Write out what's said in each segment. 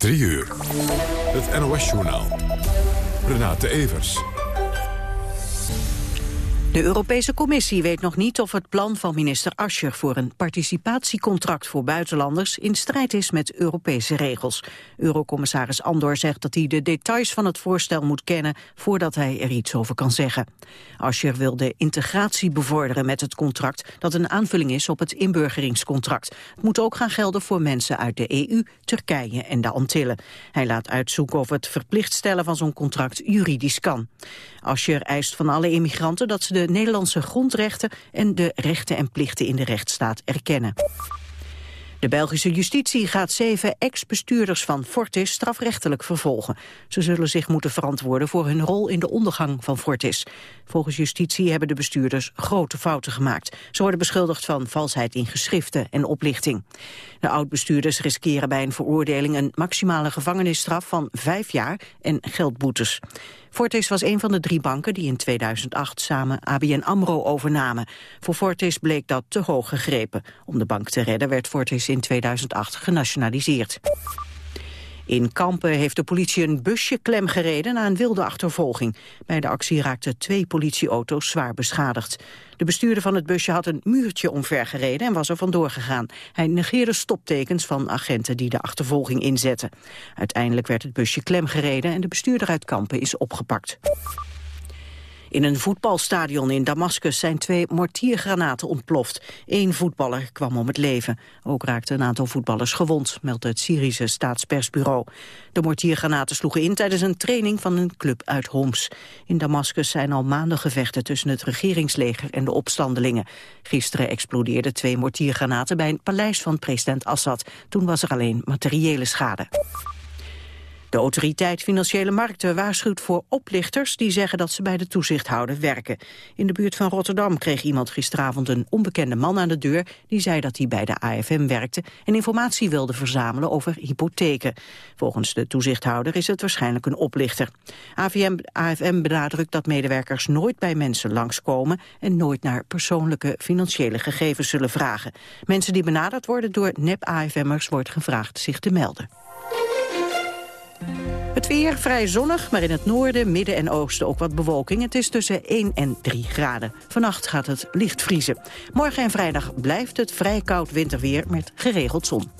3 uur. Het NOS-journaal. Renate Evers. De Europese Commissie weet nog niet of het plan van minister Ascher voor een participatiecontract voor buitenlanders in strijd is met Europese regels. Eurocommissaris Andor zegt dat hij de details van het voorstel moet kennen voordat hij er iets over kan zeggen. Ascher wil de integratie bevorderen met het contract dat een aanvulling is op het inburgeringscontract. Het moet ook gaan gelden voor mensen uit de EU, Turkije en de Antillen. Hij laat uitzoeken of het verplicht stellen van zo'n contract juridisch kan. Ascher eist van alle immigranten dat ze de Nederlandse grondrechten en de rechten en plichten in de rechtsstaat erkennen. De Belgische justitie gaat zeven ex-bestuurders van Fortis strafrechtelijk vervolgen. Ze zullen zich moeten verantwoorden voor hun rol in de ondergang van Fortis. Volgens justitie hebben de bestuurders grote fouten gemaakt. Ze worden beschuldigd van valsheid in geschriften en oplichting. De oud-bestuurders riskeren bij een veroordeling een maximale gevangenisstraf van vijf jaar en geldboetes. Fortis was een van de drie banken die in 2008 samen ABN AMRO overnamen. Voor Fortis bleek dat te hoog gegrepen. Om de bank te redden werd Fortis in 2008 genationaliseerd. In Kampen heeft de politie een busje klemgereden na een wilde achtervolging. Bij de actie raakten twee politieauto's zwaar beschadigd. De bestuurder van het busje had een muurtje omvergereden en was er vandoor gegaan. Hij negeerde stoptekens van agenten die de achtervolging inzetten. Uiteindelijk werd het busje klemgereden en de bestuurder uit Kampen is opgepakt. In een voetbalstadion in Damascus zijn twee mortiergranaten ontploft. Eén voetballer kwam om het leven. Ook raakten een aantal voetballers gewond, meldt het Syrische staatspersbureau. De mortiergranaten sloegen in tijdens een training van een club uit Homs. In Damascus zijn al maanden gevechten tussen het regeringsleger en de opstandelingen. Gisteren explodeerden twee mortiergranaten bij een paleis van president Assad. Toen was er alleen materiële schade. De autoriteit Financiële Markten waarschuwt voor oplichters die zeggen dat ze bij de toezichthouder werken. In de buurt van Rotterdam kreeg iemand gisteravond een onbekende man aan de deur die zei dat hij bij de AFM werkte en informatie wilde verzamelen over hypotheken. Volgens de toezichthouder is het waarschijnlijk een oplichter. AFM, AFM benadrukt dat medewerkers nooit bij mensen langskomen en nooit naar persoonlijke financiële gegevens zullen vragen. Mensen die benaderd worden door nep-AFM'ers wordt gevraagd zich te melden. Het weer vrij zonnig, maar in het noorden, midden en oosten ook wat bewolking. Het is tussen 1 en 3 graden. Vannacht gaat het licht vriezen. Morgen en vrijdag blijft het vrij koud winterweer met geregeld zon.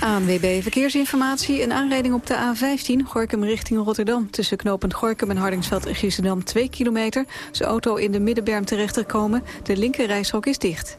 ANWB Verkeersinformatie. Een aanrijding op de A15, Gorkum richting Rotterdam. Tussen knooppunt Gorkum en Hardingsveld en Giessendam 2 kilometer. Zijn auto in de middenberm terechtgekomen. De linker is dicht.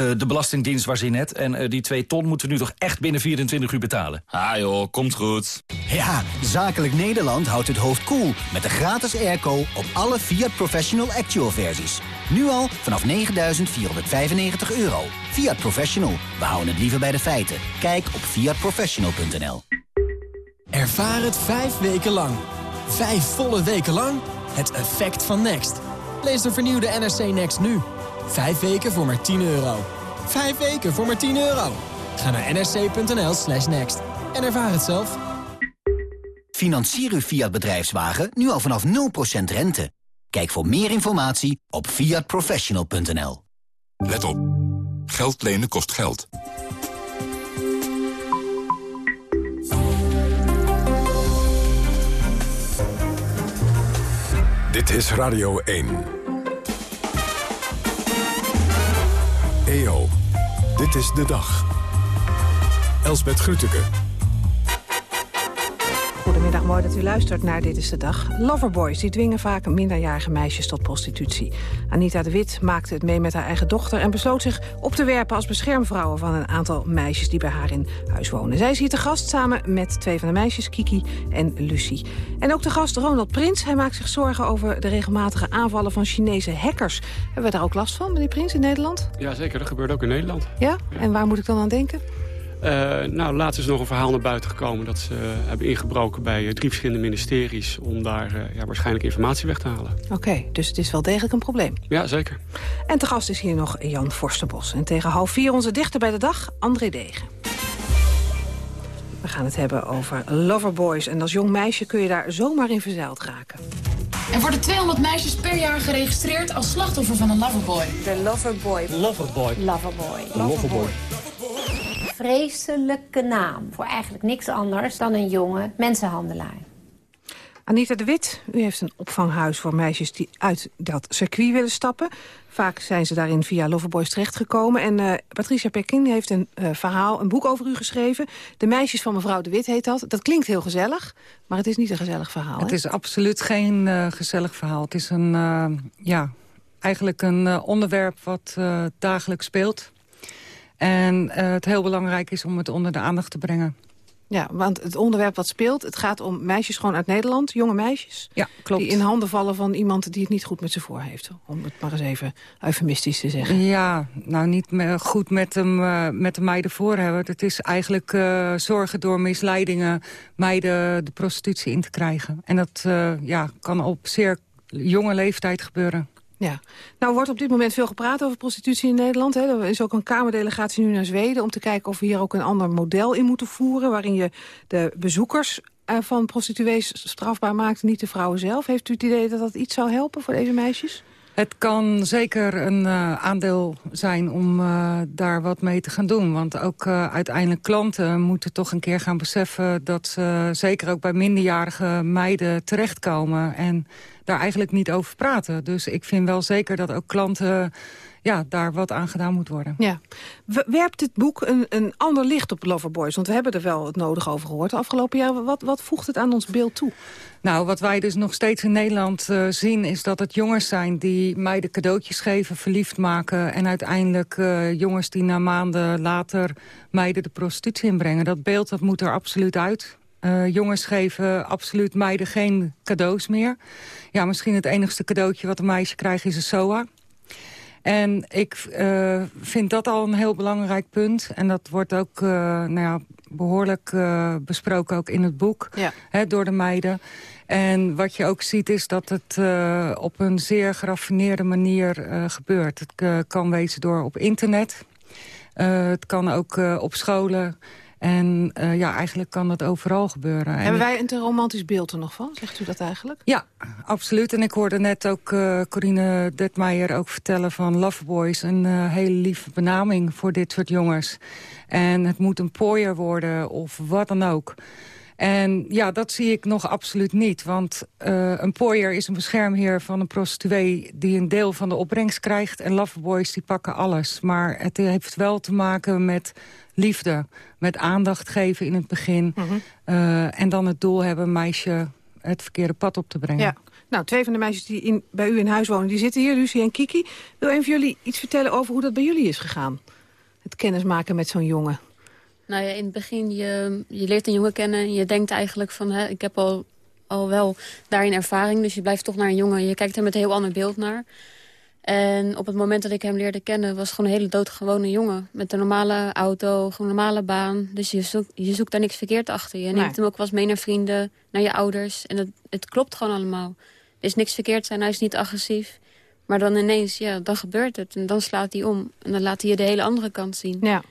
Uh, de Belastingdienst was in net en uh, die 2 ton moeten we nu toch echt binnen 24 uur betalen. Ah joh, komt goed. Ja, Zakelijk Nederland houdt het hoofd koel cool met de gratis airco op alle Fiat Professional Actual versies. Nu al vanaf 9.495 euro. Fiat Professional, we houden het liever bij de feiten. Kijk op fiatprofessional.nl Ervaar het vijf weken lang. Vijf volle weken lang. Het effect van Next. Lees de vernieuwde NRC Next nu. Vijf weken voor maar 10 euro. Vijf weken voor maar 10 euro. Ga naar nrc.nl slash next en ervaar het zelf. Financier uw Fiat bedrijfswagen nu al vanaf 0% rente. Kijk voor meer informatie op fiatprofessional.nl. Let op. Geld lenen kost geld. Dit is Radio 1. EO, dit is de dag. Elsbet Grütke. Goedemiddag, mooi dat u luistert naar Dit is de Dag. Loverboys die dwingen vaak minderjarige meisjes tot prostitutie. Anita de Wit maakte het mee met haar eigen dochter... en besloot zich op te werpen als beschermvrouw van een aantal meisjes... die bij haar in huis wonen. Zij is hier te gast samen met twee van de meisjes, Kiki en Lucie. En ook de gast Ronald Prins. Hij maakt zich zorgen over de regelmatige aanvallen van Chinese hackers. Hebben we daar ook last van, meneer Prins, in Nederland? Ja, zeker. Dat gebeurt ook in Nederland. Ja? En waar moet ik dan aan denken? Uh, nou, laatst is nog een verhaal naar buiten gekomen... dat ze hebben ingebroken bij eh, drie verschillende ministeries... om daar uh, ja, waarschijnlijk informatie weg te halen. Oké, dus het is wel degelijk een probleem. Ja, zeker. En te gast is hier nog Jan Forsterbos. En tegen half vier onze dichter bij de dag, André Degen. We gaan het hebben over loverboys. En als jong meisje kun je daar zomaar in verzeild raken. Er worden 200 meisjes per jaar geregistreerd als slachtoffer van een loverboy. De loverboy. Loverboy. Loverboy. Loverboy. Vreselijke naam voor eigenlijk niks anders dan een jonge mensenhandelaar. Anita de Wit, u heeft een opvanghuis voor meisjes die uit dat circuit willen stappen. Vaak zijn ze daarin via Loverboys terechtgekomen. En uh, Patricia Perkin heeft een uh, verhaal, een boek over u geschreven. De meisjes van mevrouw de Wit heet dat. Dat klinkt heel gezellig, maar het is niet een gezellig verhaal. Het is absoluut geen uh, gezellig verhaal. Het is een, ja, eigenlijk een onderwerp wat dagelijks speelt. En het heel belangrijk is om het onder de aandacht te brengen. Ja, want het onderwerp wat speelt, het gaat om meisjes gewoon uit Nederland, jonge meisjes. Ja, klopt. Die in handen vallen van iemand die het niet goed met ze voor heeft. Om het maar eens even eufemistisch te zeggen. Ja, nou niet me, goed met, hem, uh, met de meiden voor hebben. Het is eigenlijk uh, zorgen door misleidingen meiden de prostitutie in te krijgen. En dat uh, ja, kan op zeer jonge leeftijd gebeuren. Ja, nou wordt op dit moment veel gepraat over prostitutie in Nederland. Hè. Er is ook een Kamerdelegatie nu naar Zweden om te kijken of we hier ook een ander model in moeten voeren. Waarin je de bezoekers eh, van prostituees strafbaar maakt, niet de vrouwen zelf. Heeft u het idee dat dat iets zou helpen voor deze meisjes? Het kan zeker een uh, aandeel zijn om uh, daar wat mee te gaan doen. Want ook uh, uiteindelijk klanten moeten toch een keer gaan beseffen... dat ze zeker ook bij minderjarige meiden terechtkomen... en daar eigenlijk niet over praten. Dus ik vind wel zeker dat ook klanten ja, daar wat aan gedaan moet worden. Ja. Werpt dit boek een, een ander licht op Loverboys? Want we hebben er wel het nodig over gehoord de afgelopen jaar. Wat, wat voegt het aan ons beeld toe? Nou, wat wij dus nog steeds in Nederland uh, zien... is dat het jongens zijn die meiden cadeautjes geven, verliefd maken... en uiteindelijk uh, jongens die na maanden later meiden de prostitutie inbrengen. Dat beeld dat moet er absoluut uit. Uh, jongens geven absoluut meiden geen cadeaus meer. Ja, misschien het enigste cadeautje wat een meisje krijgt is een SOA. En ik uh, vind dat al een heel belangrijk punt. En dat wordt ook uh, nou ja, behoorlijk uh, besproken ook in het boek ja. hè, door de meiden. En wat je ook ziet is dat het op een zeer geraffineerde manier gebeurt. Het kan wezen door op internet. het kan ook op scholen. En uh, ja, eigenlijk kan dat overal gebeuren. Hebben wij een te romantisch beeld er nog van? Zegt u dat eigenlijk? Ja, absoluut. En ik hoorde net ook uh, Corine Detmeijer ook vertellen van Loveboys. Een uh, hele lieve benaming voor dit soort jongens. En het moet een pooier worden of wat dan ook. En ja, dat zie ik nog absoluut niet. Want uh, een pooier is een beschermheer van een prostituee... die een deel van de opbrengst krijgt. En loveboys die pakken alles. Maar het heeft wel te maken met liefde. Met aandacht geven in het begin. Mhm. uh, en dan het doel hebben een meisje het verkeerde pad op te brengen. Ja. Nou, twee van de meisjes die in, bij u in huis wonen, die zitten hier, Lucie en Kiki. Wil een van jullie iets vertellen over hoe dat bij jullie is gegaan? Het kennismaken met zo'n jongen. Nou ja, in het begin, je, je leert een jongen kennen en je denkt eigenlijk van... Hè, ik heb al, al wel daarin ervaring, dus je blijft toch naar een jongen. Je kijkt er met een heel ander beeld naar. En op het moment dat ik hem leerde kennen... was gewoon een hele doodgewone jongen. Met een normale auto, gewoon een normale baan. Dus je zoekt, je zoekt daar niks verkeerd achter. Je neemt Nee. hem ook wel eens mee naar vrienden, naar je ouders. En het, het klopt gewoon allemaal. Er is niks verkeerd zijn, hij is niet agressief. Maar dan ineens, ja, dan gebeurt het. En dan slaat hij om. En dan laat hij je de hele andere kant zien. Ja.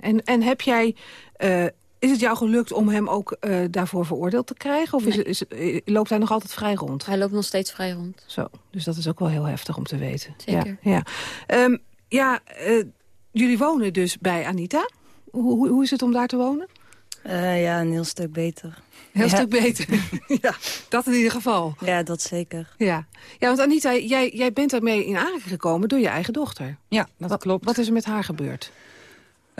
En, en heb jij... eh, is het jou gelukt om hem ook eh, daarvoor veroordeeld te krijgen? Of is, eh, loopt hij nog altijd vrij rond? Hij loopt nog steeds vrij rond. Zo, dus dat is ook wel heel heftig om te weten. Zeker. Ja, ja. Ehm, ja eh, jullie wonen dus bij Anita. Hoe, hoe, hoe is het om daar te wonen? Eh, ja, een heel stuk beter. Heel Ja. stuk beter. ja, dat in ieder geval. Ja, dat zeker. Ja, ja want Anita, jij, jij bent daarmee in aanraking gekomen door je eigen dochter. Ja, dat klopt. Wat is er met haar gebeurd?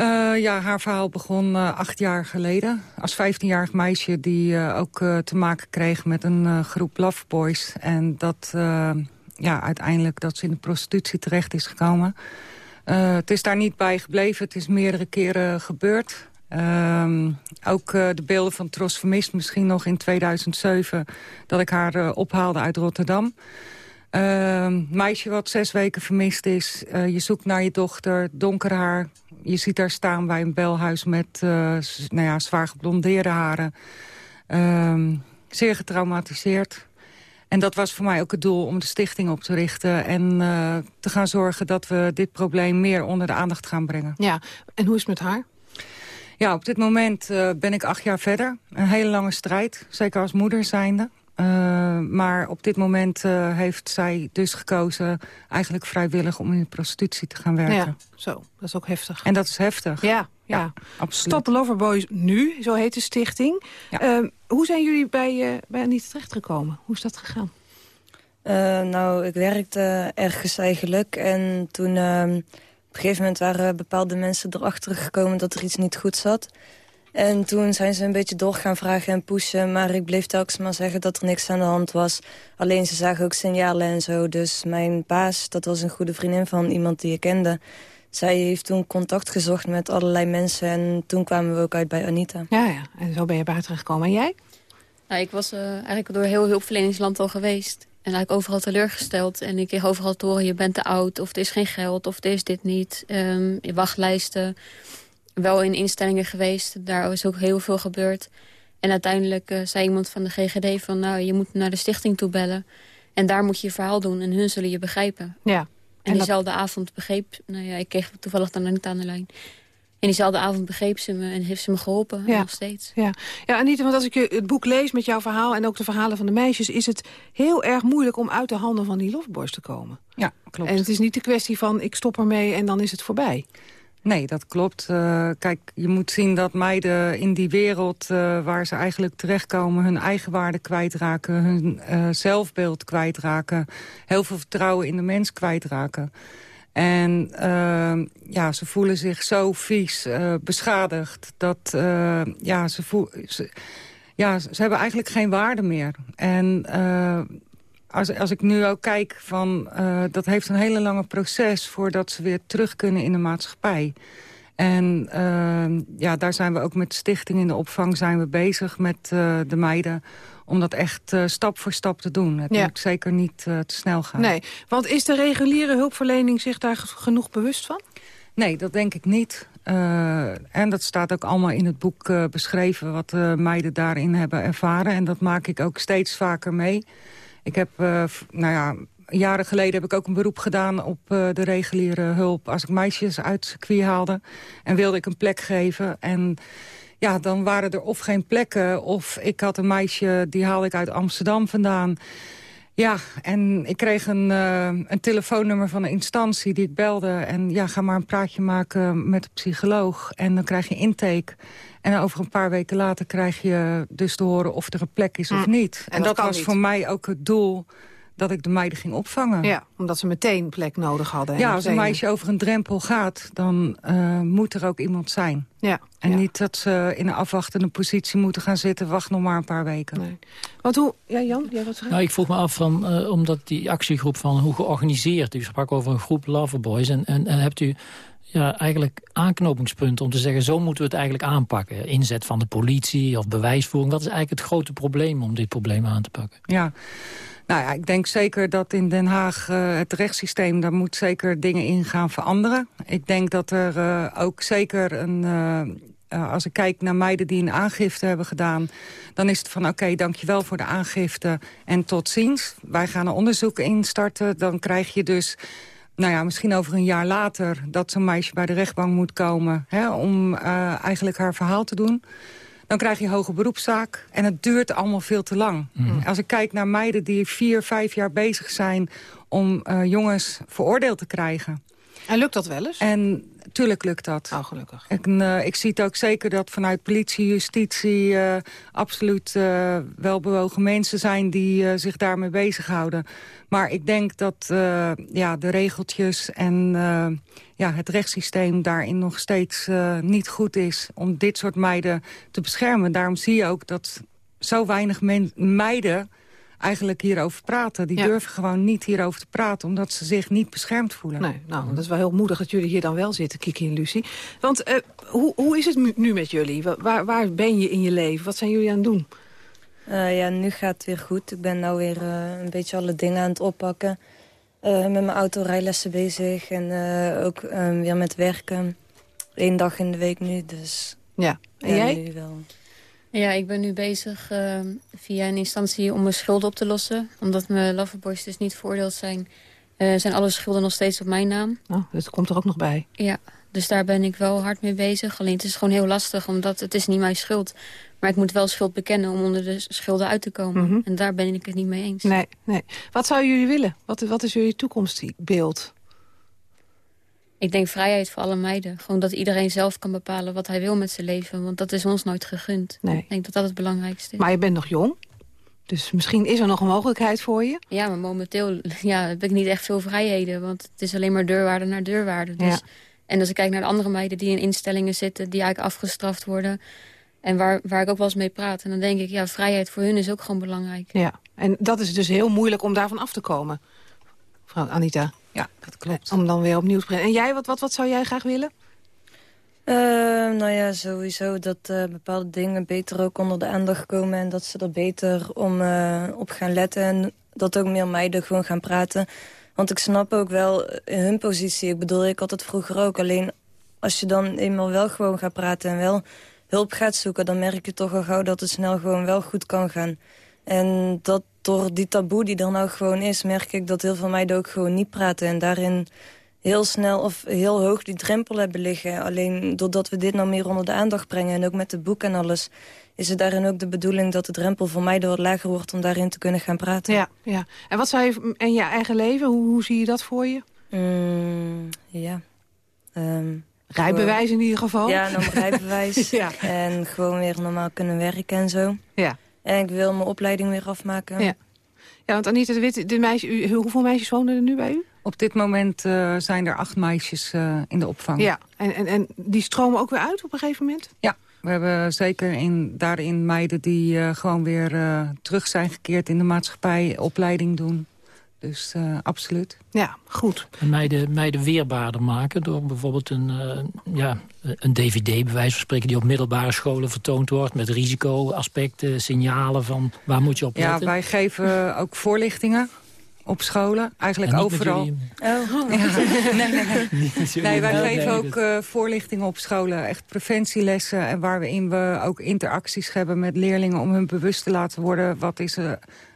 Uh, ja, haar verhaal begon uh, acht jaar geleden. Als 15-jarig meisje die uh, ook te maken kreeg met een groep loveboys. En dat ja, uiteindelijk dat ze in de prostitutie terecht is gekomen. het is daar niet bij gebleven. Het is meerdere keren gebeurd. Um, ook de beelden van Tros Vermist misschien nog in 2007... dat ik haar ophaalde uit Rotterdam. Uh, meisje wat zes weken vermist is. Uh, je zoekt naar je dochter, donker haar. Je ziet haar staan bij een belhuis met uh, nou ja, zwaar geblondeerde haren. Uh, zeer getraumatiseerd. En dat was voor mij ook het doel om de stichting op te richten... en uh, te gaan zorgen dat we dit probleem meer onder de aandacht gaan brengen. Ja, en hoe is het met haar? Ja, op dit moment ben ik acht jaar verder. Een hele lange strijd, zeker als moeder zijnde. Uh, maar op dit moment uh, heeft zij dus gekozen... eigenlijk vrijwillig om in de prostitutie te gaan werken. Ja, zo. Dat is ook heftig. En dat is heftig. Ja, ja. ja absoluut. Stop Loverboys nu, zo heet de stichting. Ja. Uh, hoe zijn jullie bij, bij Anita terechtgekomen? Hoe is dat gegaan? nou, ik werkte ergens eigenlijk. En toen op een gegeven moment waren bepaalde mensen erachter gekomen... dat er iets niet goed zat... En toen zijn ze een beetje door gaan vragen en pushen. Maar ik bleef telkens maar zeggen dat er niks aan de hand was. Alleen ze zagen ook signalen en zo. Dus mijn baas, dat was een goede vriendin van iemand die ik kende. Zij heeft toen contact gezocht met allerlei mensen. En toen kwamen we ook uit bij Anita. Ja, ja. En zo ben je buiten gekomen. En jij? Nou, ik was uh, eigenlijk door heel hulpverleningsland al geweest. En eigenlijk overal teleurgesteld. En ik kreeg overal te horen, je bent te oud. Of er is geen geld. Of er is dit niet. Um, wachtlijsten wel in instellingen geweest. Daar is ook heel veel gebeurd. En uiteindelijk uh, zei iemand van de GGD van... nou, je moet naar de stichting toe bellen. En daar moet je je verhaal doen en hun zullen je begrijpen. Ja. En, diezelfde avond begreep... Nou ja, ik kreeg toevallig dan niet aan de lijn. En diezelfde avond begreep ze me en heeft ze me geholpen. Ja. Nog steeds. Ja. ja, Anita, want als ik het boek lees met jouw verhaal... en ook de verhalen van de meisjes... is het heel erg moeilijk om uit de handen van die loveboys te komen. Ja, klopt. En het is niet de kwestie van ik stop ermee en dan is het voorbij. Nee, dat klopt. Uh, kijk, je moet zien dat meiden in die wereld uh, waar ze eigenlijk terechtkomen... hun eigen waarde kwijtraken, hun uh, zelfbeeld kwijtraken... heel veel vertrouwen in de mens kwijtraken. En ja, ze voelen zich zo vies, beschadigd... dat ja, ze, voel, ja, ze hebben eigenlijk geen waarde meer. En als, als ik nu ook kijk, van, uh, dat heeft een hele lange proces... voordat ze weer terug kunnen in de maatschappij. En uh, ja, daar zijn we ook met Stichting in de Opvang zijn we bezig met uh, de meiden om dat echt uh, stap voor stap te doen. Het ja. moet zeker niet te snel gaan. Nee, want is de reguliere hulpverlening zich daar genoeg bewust van? Nee, dat denk ik niet. Uh, en dat staat ook allemaal in het boek beschreven... wat de meiden daarin hebben ervaren. En dat maak ik ook steeds vaker mee. Ik heb, uh, nou ja, jaren geleden heb ik ook een beroep gedaan op uh, de reguliere hulp. Als ik meisjes uit circuit haalde en wilde ik een plek geven. En ja, dan waren er of geen plekken of ik had een meisje, die haalde ik uit Amsterdam vandaan. Ja, en ik kreeg een, uh, een telefoonnummer van een instantie die ik belde. En ja, ga maar een praatje maken met de psycholoog. En dan krijg je intake. En over een paar weken later krijg je dus te horen of er een plek is of mm. niet. En, dat, was voor mij ook het doel dat ik de meiden ging opvangen. Ja, omdat ze meteen plek nodig hadden. Ja, als een meisje over een drempel gaat, dan uh, moet er ook iemand zijn. Ja, en niet dat ze in een afwachtende positie moeten gaan zitten... wacht nog maar een paar weken. Nee. Want hoe... Ja, Jan, jij wat Nou, ik vroeg me af, van, uh, omdat die actiegroep van hoe georganiseerd... u sprak over een groep loverboys... en, en, en hebt u ja, eigenlijk aanknopingspunten om te zeggen... zo moeten we het eigenlijk aanpakken. Inzet van de politie of bewijsvoering. Wat is eigenlijk het grote probleem om dit probleem aan te pakken? Ja, nou ja, ik denk zeker dat in Den Haag uh, het rechtssysteem... daar moet zeker dingen in gaan veranderen. Ik denk dat er uh, ook zeker een... Uh, als ik kijk naar meiden die een aangifte hebben gedaan... dan is het van oké, dankjewel voor de aangifte en tot ziens. Wij gaan een onderzoek instarten. Dan krijg je dus nou ja, misschien over een jaar later... dat zo'n meisje bij de rechtbank moet komen hè, om uh, eigenlijk haar verhaal te doen. Dan krijg je hoge beroepszaak en het duurt allemaal veel te lang. Mm. Als ik kijk naar meiden die vier, vijf jaar bezig zijn... om uh, jongens veroordeeld te krijgen... En lukt dat wel eens? En tuurlijk lukt dat. Oh, gelukkig. Ik, uh, ik zie het ook zeker dat vanuit politie, justitie... Uh, absoluut uh, welbewogen mensen zijn die zich daarmee bezighouden. Maar ik denk dat ja, de regeltjes en ja, het rechtssysteem daarin nog steeds niet goed is... om dit soort meiden te beschermen. Daarom zie je ook dat zo weinig meiden eigenlijk hierover praten. Die durven gewoon niet hierover te praten... omdat ze zich niet beschermd voelen. Nee, nou, dat is wel heel moedig dat jullie hier dan wel zitten, Kiki en Lucie. Want uh, hoe, hoe is het nu met jullie? Waar, waar ben je in je leven? Wat zijn jullie aan het doen? Uh, ja, nu gaat het weer goed. Ik ben nou weer uh, een beetje alle dingen aan het oppakken. met mijn autorijlessen bezig en ook weer met werken. Eén dag in de week nu, dus... Ja, en jij? Nu wel. Ja, ik ben nu bezig uh, via een instantie om mijn schulden op te lossen. Omdat mijn loverboys dus niet veroordeeld zijn... Uh, zijn alle schulden nog steeds op mijn naam. Oh, dus dat komt er ook nog bij. Ja, Dus daar ben ik wel hard mee bezig. Alleen het is gewoon heel lastig, omdat het is niet mijn schuld. Maar ik moet wel schuld bekennen om onder de schulden uit te komen. Mhm. En daar ben ik het niet mee eens. Nee, nee. Wat zouden jullie willen? Wat, wat is jullie toekomstbeeld? Ik denk vrijheid voor alle meiden. Gewoon dat iedereen zelf kan bepalen wat hij wil met zijn leven. Want dat is ons nooit gegund. Nee. Ik denk dat dat het belangrijkste is. Maar je bent nog jong. Dus misschien is er nog een mogelijkheid voor je. Ja, maar momenteel ja, heb ik niet echt veel vrijheden. Want het is alleen maar deurwaarde naar deurwaarde. Dus, Ja. En als ik kijk naar de andere meiden die in instellingen zitten... die eigenlijk afgestraft worden... en waar, waar ik ook wel eens mee praat... en dan denk ik, ja, vrijheid voor hun is ook gewoon belangrijk. Ja, en dat is dus heel moeilijk om daarvan af te komen. Mevrouw Anita. Ja, dat klopt. Om dan weer opnieuw te beginnen. En jij, wat, wat, wat zou jij graag willen? Eh, nou ja, sowieso dat eh, bepaalde dingen beter ook onder de aandacht komen... en dat ze er beter om, eh, op gaan letten en dat ook meer meiden gewoon gaan praten. Want ik snap ook wel in hun positie, ik bedoel, ik had het vroeger ook. Alleen als je dan eenmaal wel gewoon gaat praten en wel hulp gaat zoeken... dan merk je toch al gauw dat het snel gewoon wel goed kan gaan. En dat door die taboe die er nou gewoon is... merk ik dat heel veel meiden ook gewoon niet praten en daarin heel snel of heel hoog die drempel hebben liggen. Alleen doordat we dit nou meer onder de aandacht brengen... en ook met de boek en alles... is het daarin ook de bedoeling dat de drempel voor mij wat lager wordt... om daarin te kunnen gaan praten. Ja, ja. En wat zou je in je eigen leven, hoe, hoe zie je dat voor je? Mm, ja. Ehm, Rijbewijs in ieder geval? Ja, mijn rijbewijs. Ja. En gewoon weer normaal kunnen werken en zo. Ja. En ik wil mijn opleiding weer afmaken. Ja. Ja, want Anita de Wit, de meisje, u, hoeveel meisjes wonen er nu bij u? Op dit moment eh, zijn er acht meisjes eh, in de opvang. Ja, en, en, en die stromen ook weer uit op een gegeven moment? Ja, we hebben zeker in, daarin meiden die eh, gewoon weer eh, terug zijn gekeerd in de maatschappij, opleiding doen. Dus eh, absoluut. Ja, goed. En meiden, meiden weerbaarder maken door bijvoorbeeld een, eh, ja, een dvd, bij wijze van spreken... die op middelbare scholen vertoond wordt... met risicoaspecten, signalen van waar moet je op Ja, letten. wij geven ook voorlichtingen op scholen. Eigenlijk overal. Oh. Ja. Nee, nee, nee. Wij geven ook eh, voorlichtingen op scholen. Echt preventielessen. En waarin we ook interacties hebben met leerlingen... om hun bewust te laten worden wat is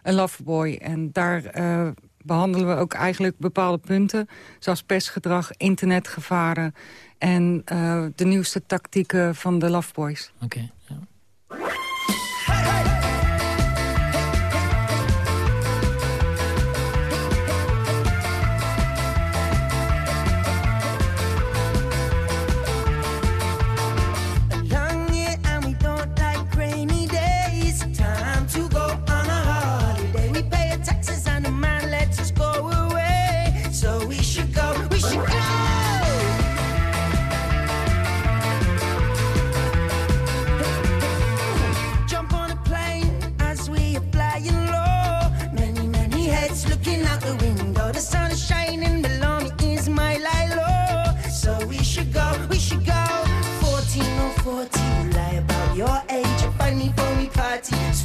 een loverboy. En daar eh, behandelen we ook eigenlijk bepaalde punten. Zoals pestgedrag, internetgevaren... en eh, de nieuwste tactieken van de loveboys. Oké, ja.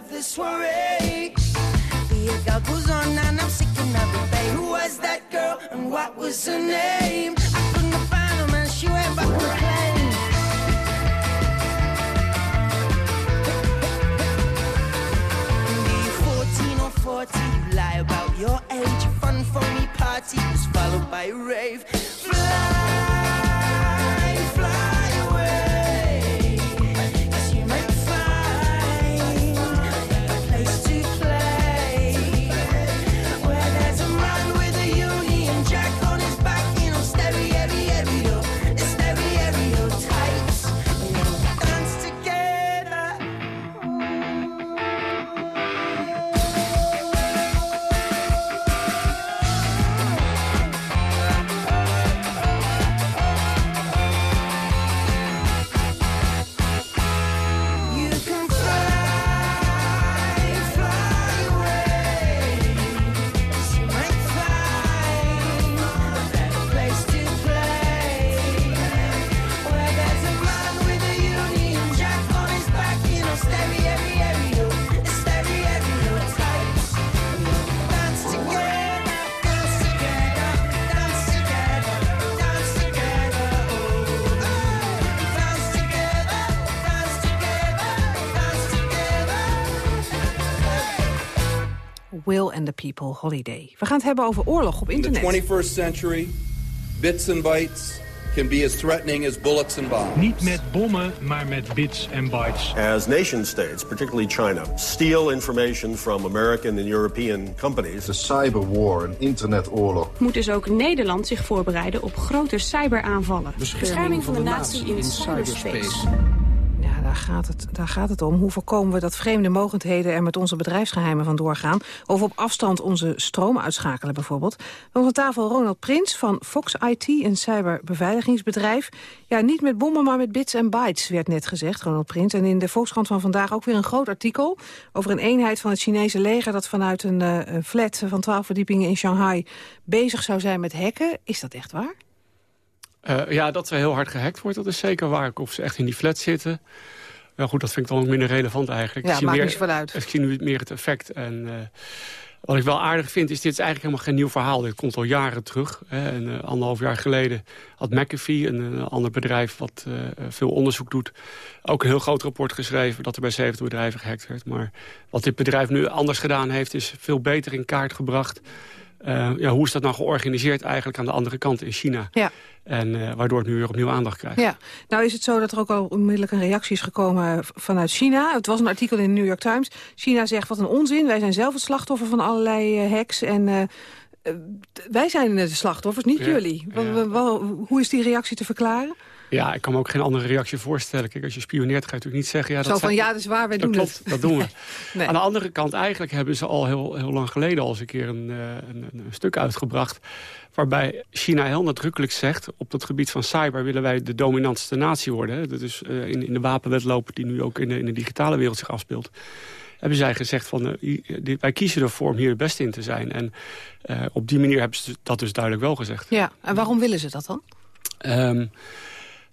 We this soiree. The girl goes on and I'm sick every day. Who was that girl and what was her name? I couldn't find her, man. She went back to plane. Be 14 or 40, you lie about your age. Fun me party was followed by a rave. People Holiday. We gaan het hebben over oorlog op In the internet. 21st century, bits and bytes can be as threatening as bullets and bombs. Niet met bommen, maar met bits en bytes. As nation states, particularly China, steal information from American and European companies. De cyberwar, een internetoorlog. Moet dus ook Nederland zich voorbereiden op grote cyberaanvallen. Bescherming van de natie in cyberspace. Ja, daar gaat, het, daar gaat het om. Hoe voorkomen we dat vreemde mogendheden er met onze bedrijfsgeheimen van doorgaan? Of op afstand onze stroom uitschakelen bijvoorbeeld. Op aan tafel Ronald Prins van Fox IT, een cyberbeveiligingsbedrijf. Ja, niet met bommen, maar met bits en bytes, werd net gezegd, Ronald Prins. En in de Volkskrant van vandaag ook weer een groot artikel... over een eenheid van het Chinese leger... dat vanuit een, eh, flat van 12 verdiepingen in Shanghai... bezig zou zijn met hacken. Is dat echt waar? Eh, ja, dat er heel hard gehackt wordt, dat is zeker waar. Of ze echt in die flat zitten. Ja goed, dat vind ik dan ook minder relevant eigenlijk. Ja, Ik zie maakt meer, niet zoveel uit. Ik zie nu meer het effect. En eh, wat ik wel aardig vind, is dit is eigenlijk helemaal geen nieuw verhaal. Dit komt al jaren terug. Hè. En, eh, anderhalf jaar geleden had McAfee, een, ander bedrijf... wat veel onderzoek doet, ook een heel groot rapport geschreven... dat er bij 70 bedrijven gehackt werd. Maar wat dit bedrijf nu anders gedaan heeft... is veel beter in kaart gebracht... Eh, ja, hoe is dat nou georganiseerd eigenlijk aan de andere kant in China? Ja. En eh, waardoor het nu weer opnieuw aandacht krijgt. Ja, nou is het zo dat er ook al onmiddellijk een reactie is gekomen vanuit China. Het was een artikel in de New York Times. China zegt, wat een onzin, wij zijn zelf het slachtoffer van allerlei eh, hacks. En eh, eh, wij zijn de slachtoffers, niet Ja, jullie. Hoe is die reactie te verklaren? Ja, ik kan me ook geen andere reactie voorstellen. Kijk, als je spioneert ga je natuurlijk niet zeggen... Ja, dat Zo van, ja, dat is waar, wij dat doen klopt, het. dat doen we. Nee. Aan de andere kant, eigenlijk hebben ze al heel, heel lang geleden... al eens een keer een, eh, een, een stuk uitgebracht... waarbij China heel nadrukkelijk zegt... op het gebied van cyber willen wij de dominantste natie worden. Dat is eh, in, in de wapenwetloop die nu ook in de, in de digitale wereld zich afspeelt hebben zij gezegd van eh, wij kiezen ervoor om hier het beste in te zijn. En op die manier hebben ze dat dus duidelijk wel gezegd. Ja, en waarom willen ze dat dan? Ehm, eh,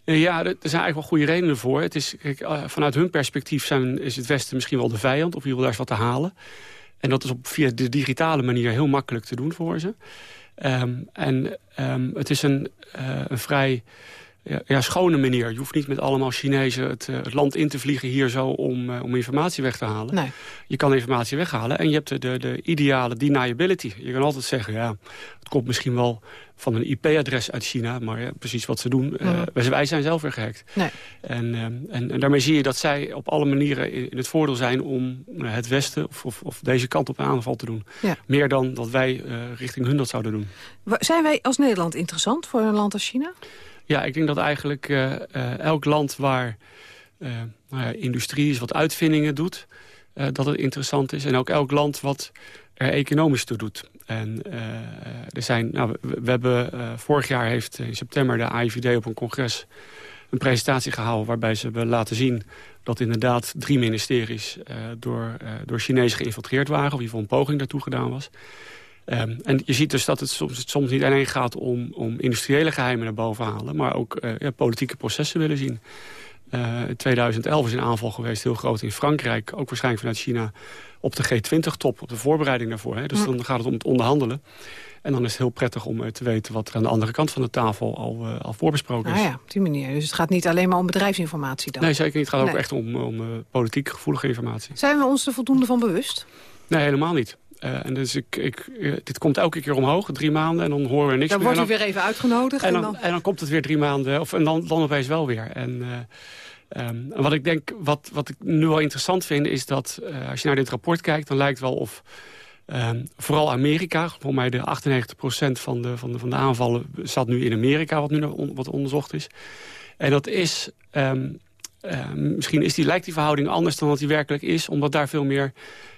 ja, er zijn eigenlijk wel goede redenen voor. Het is, kijk, eh, vanuit hun perspectief zijn, is het Westen misschien wel de vijand... of hier wel daar is wat te halen. En dat is op, via de digitale manier heel makkelijk te doen voor ze. Ehm, en ehm, het is een, eh, een vrij ja, ja, schone manier. Je hoeft niet met allemaal Chinezen het, eh, het land in te vliegen hier zo om, eh, om informatie weg te halen. Nee. Je kan informatie weghalen en je hebt de, de, de ideale deniability. Je kan altijd zeggen, ja, het komt misschien wel van een IP-adres uit China... maar ja, precies wat ze doen, eh, Mhm. wij, zijn zelf weer gehackt. Nee. En, en, en daarmee zie je dat zij op alle manieren in, het voordeel zijn... om het Westen of, of, of deze kant op een aanval te doen. Ja. Meer dan dat wij richting hun dat zouden doen. Zijn wij als Nederland interessant voor een land als China? Ja, ik denk dat eigenlijk eh, eh, elk land waar eh, nou industrie is, wat uitvindingen doet... dat het interessant is. En ook elk land wat er economisch toe doet. En er zijn, nou, we, hebben, vorig jaar heeft in september de AIVD op een congres een presentatie gehouden... waarbij ze hebben laten zien dat inderdaad drie ministeries door, door Chinezen geïnfiltreerd waren. Of in ieder geval een poging daartoe gedaan was. Ehm, en je ziet dus dat het soms, het soms niet alleen gaat om, om industriële geheimen naar boven halen... maar ook eh, ja, politieke processen willen zien. Eh, in 2011 is een aanval geweest, heel groot in Frankrijk. Ook waarschijnlijk vanuit China op de G20-top, op de voorbereiding daarvoor. Hè. Dus dan gaat het om het onderhandelen. En dan is het heel prettig om eh, te weten wat er aan de andere kant van de tafel al, eh, al voorbesproken is. Nou ja, op die manier. Dus het gaat niet alleen maar om bedrijfsinformatie dan. Nee, zeker niet. Het gaat ook echt om, om eh, politiek gevoelige informatie. Zijn we ons er voldoende van bewust? Nee, helemaal niet. Eh, en dus ik, ik, eh, dit komt elke keer omhoog, drie maanden, en dan horen we niks Dan meer. wordt u dan- weer even uitgenodigd. en En dan, dan... en dan komt het weer drie maanden, of, en dan, dan opeens wel weer. En, eh, ehm, wat ik denk, wat, wat ik nu wel interessant vind, is dat als je naar dit rapport kijkt, dan lijkt wel of ehm, vooral Amerika, volgens mij de 98% van de, van, de, van de aanvallen zat nu in Amerika, wat nu nog on- wat onderzocht is. En dat is, ehm, misschien is die, lijkt die verhouding anders dan dat die werkelijk is, omdat daar veel meer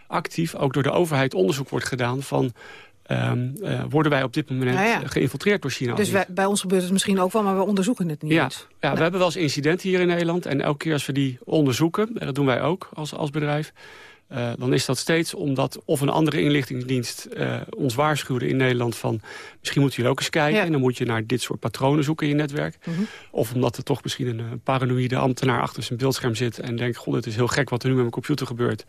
actief, ook door de overheid, onderzoek wordt gedaan van... ehm, eh, worden wij op dit moment ja. geïnfiltreerd door China? Dus wij- bij ons gebeurt het misschien ook wel, maar we onderzoeken het niet Ja, eens. ja we hebben wel eens incidenten hier in Nederland. En elke keer als we die onderzoeken, en dat doen wij ook als, als bedrijf... eh, dan is dat steeds omdat of een andere inlichtingendienst eh, ons waarschuwde in Nederland van... misschien moeten jullie ook eens kijken. Ja. En dan moet je naar dit soort patronen zoeken in je netwerk. Mhm. Of omdat er toch misschien een, eh, paranoïde ambtenaar achter zijn beeldscherm zit... en denkt, god, het is heel gek wat er nu met mijn computer gebeurt.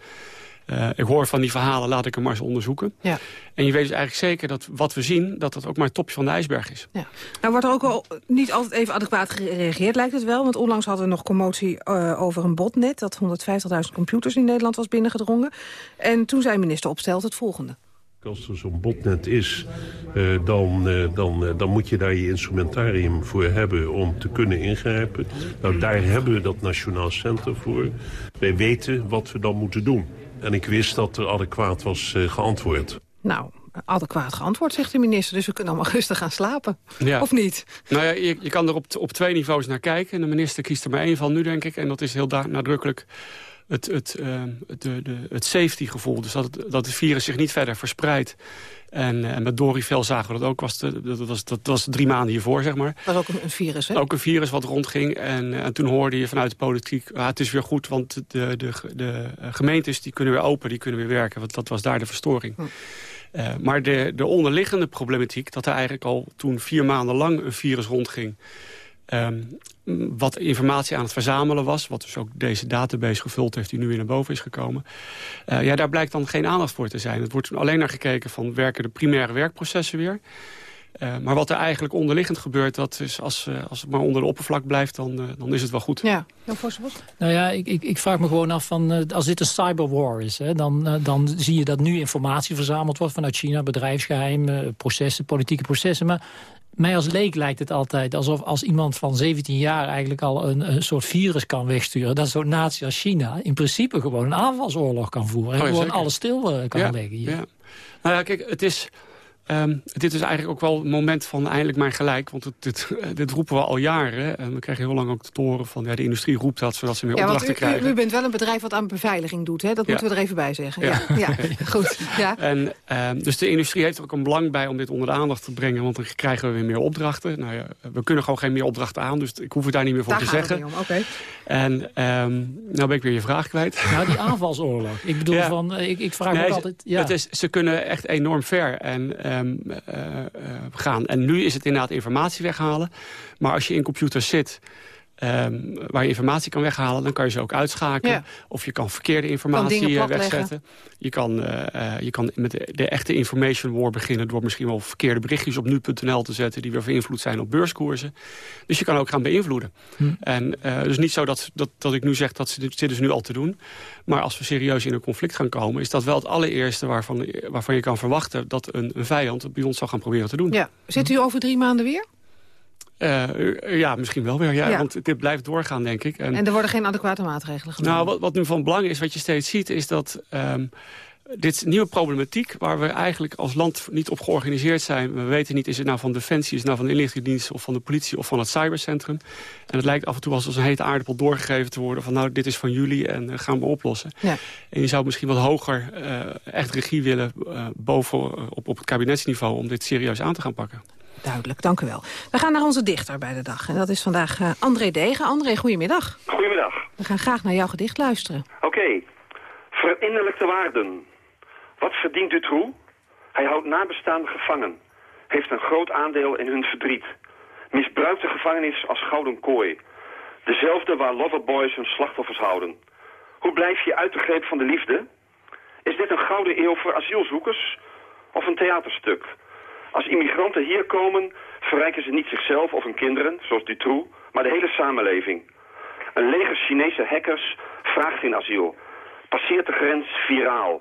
Eh, ik hoor van die verhalen, laat ik hem maar eens onderzoeken. Ja. En je weet dus eigenlijk zeker dat wat we zien... dat dat ook maar het topje van de ijsberg is. Ja. Nou wordt er ook wel niet altijd even adequaat gereageerd, lijkt het wel. Want onlangs hadden we nog commotie eh, over een botnet... dat 150.000 computers in Nederland was binnengedrongen. En toen zei minister Opstelt het volgende. Als er zo'n botnet is, eh, dan, eh, dan, dan moet je daar je instrumentarium voor hebben om te kunnen ingrijpen. Nou, daar hebben we dat Nationaal Centrum voor. Wij weten wat we dan moeten doen. En ik wist dat er adequaat was eh, geantwoord. Nou, adequaat geantwoord, zegt de minister. Dus we kunnen allemaal rustig gaan slapen. Ja. Of niet? Nou ja, je, je kan er op, op twee niveaus naar kijken. En de minister kiest er maar één van nu, denk ik. En dat is heel nadrukkelijk het, het, eh, de, de, het safety-gevoel. Dus dat het, dat het virus zich niet verder verspreidt. En, eh, en met Dorivel zagen we dat ook. Was de, dat, was, dat was drie maanden hiervoor, zeg maar. Dat is ook een, een virus, hè? Ook een virus wat rondging. En, eh, en toen hoorde je vanuit de politiek... Ah, het is weer goed, want de, de, de gemeentes die kunnen weer open, die kunnen weer werken. Want dat was daar de verstoring. Eh, maar de, de onderliggende problematiek... dat er eigenlijk al toen vier maanden lang een virus rondging... ehm, wat informatie aan het verzamelen was... wat dus ook deze database gevuld heeft die nu weer naar boven is gekomen... eh, ja, daar blijkt dan geen aandacht voor te zijn. Het wordt alleen naar gekeken van werken de primaire werkprocessen weer... Eh, maar wat er eigenlijk onderliggend gebeurt, dat is als, eh, als het maar onder de oppervlak blijft, dan, eh, dan is het wel goed. Ja, Jan Vossenbos? Nou ja, ik, ik, ik vraag me gewoon af van, eh, als dit een cyberwar is... Hè, dan, dan zie je dat nu informatie verzameld wordt vanuit China... bedrijfsgeheim, eh, processen, politieke processen. Maar mij als leek lijkt het altijd alsof als iemand van 17 jaar... eigenlijk al een, een soort virus kan wegsturen... dat zo'n natie als China in principe gewoon een aanvalsoorlog kan voeren... en Oh gewoon alles stil eh, kan Ja, leggen hier. Ja. Nou ja, kijk, het is... ehm, dit is eigenlijk ook wel het moment van eindelijk mijn gelijk. Want het, dit, dit roepen we al jaren. En we krijgen heel lang ook te horen van... Ja, de industrie roept dat, zodat ze meer Ja, opdrachten u, u, krijgen. u bent wel een bedrijf wat aan beveiliging doet, hè? Dat Ja. moeten we er even bij zeggen. Ja, Ja. ja. goed. Ja. En, ehm, dus de industrie heeft er ook een belang bij om dit onder de aandacht te brengen. Want dan krijgen we weer meer opdrachten. Nou ja, we kunnen gewoon geen meer opdrachten aan. Dus ik hoef het daar niet meer voor Daar te gaat zeggen. het niet om, oké. En ehm, nou ben ik weer je vraag kwijt. Nou, die aanvalsoorlog. Ik bedoel, Ja. van, eh, ik, ik vraag me Nee, ook ze- altijd... Ja. het is, ze kunnen echt enorm ver en, ehm, eh, eh, gaan. En nu is het inderdaad informatie weghalen. Maar als je in computers zit... ehm, waar je informatie kan weghalen, dan kan je ze ook uitschakelen. Ja. Of je kan verkeerde informatie dingen eh, wegzetten. Je kan, eh, eh, je kan met de, de echte information war beginnen... door misschien wel verkeerde berichtjes op nu.nl te zetten... die weer beïnvloed zijn op beurskoersen. Dus je kan ook gaan beïnvloeden. Hm. En uh, dus niet zo dat, dat, dat ik nu zeg dat ze dit ze nu al te doen. Maar als we serieus in een conflict gaan komen... is dat wel het allereerste waarvan, waarvan je kan verwachten... dat een, een vijand het bij ons zal gaan proberen te doen. Ja. Zit u over drie maanden weer? Uh, ja, misschien wel weer. Ja, Ja. Want dit blijft doorgaan, denk ik. En er worden geen adequate maatregelen genomen? Nou, wat, wat nu van belang is, wat je steeds ziet... is dat um, dit nieuwe problematiek... waar we eigenlijk als land niet op georganiseerd zijn... we weten niet, is het nou van Defensie, is het nou van de inlichtingendienst... of van de politie of van het cybercentrum. En het lijkt af en toe als een hete aardappel doorgegeven te worden... van nou, dit is van jullie en uh, gaan we oplossen. Ja. En je zou misschien wat hoger uh, echt regie willen... Uh, boven op, op het kabinetsniveau om dit serieus aan te gaan pakken. Duidelijk, dank u wel. We gaan naar onze dichter bij de dag. En dat is vandaag uh, André Degen. André, goedemiddag. Goedemiddag. We gaan graag naar jouw gedicht luisteren. Oké. Okay. Verinnerlijkte waarden. Wat verdient Dutroux? Hij houdt nabestaanden gevangen. Heeft een groot aandeel in hun verdriet. Misbruikt de gevangenis als gouden kooi. Dezelfde waar loverboys hun slachtoffers houden. Hoe blijf je uit de greep van de liefde? Is dit een gouden eeuw voor asielzoekers? Of een theaterstuk? Als immigranten hier komen, verrijken ze niet zichzelf of hun kinderen, zoals Dutroux, maar de hele samenleving. Een leger Chinese hackers vraagt in asiel. Passeert de grens viraal.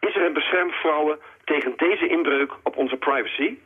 Is er een beschermvrouwen tegen deze inbreuk op onze privacy?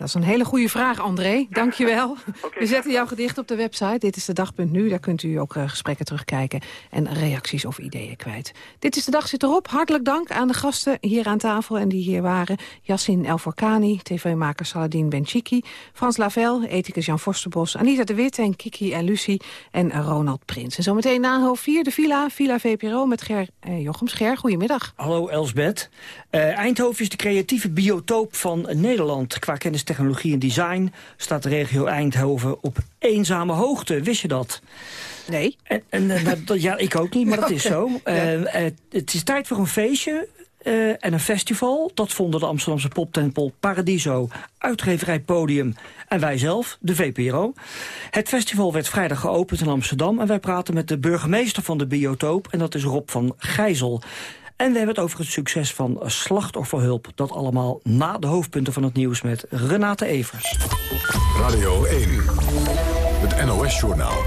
Dat is een hele goede vraag, André. Dank je wel. We zetten jouw gedicht op de website. Dit is de dag.nu. Daar kunt u ook uh, gesprekken terugkijken en reacties of ideeën kwijt. Dit is de dag zit erop. Hartelijk dank aan de gasten hier aan tafel en die hier waren. Yassin Elforkani, tv-maker Saladin Benchiki, Frans Lavel, ethicus Jan Forsterbos, Anita de Wit en Kiki en Lucie en Ronald Prins. En zometeen na half vier de Villa, Villa VPRO met Ger, eh, Jochem Scher. Goedemiddag. Hallo Elsbeth. Uh, Eindhoven is de creatieve biotoop van Nederland qua kennis technologie en design staat de regio Eindhoven op eenzame hoogte. Wist je dat? Nee. En, en, dat, ja, ik ook niet, maar dat is zo. ja. uh, uh, het is tijd voor een feestje uh, en een festival. Dat vonden de Amsterdamse poptempel Paradiso, uitgeverij Podium en wij zelf, de VPRO. Het festival werd vrijdag geopend in Amsterdam... en wij praten met de burgemeester van de biotoop... en dat is Rob van Gijzel. En we hebben het over het succes van slachtofferhulp. Dat allemaal na de hoofdpunten van het nieuws met Renate Evers. Radio 1, het NOS-journaal.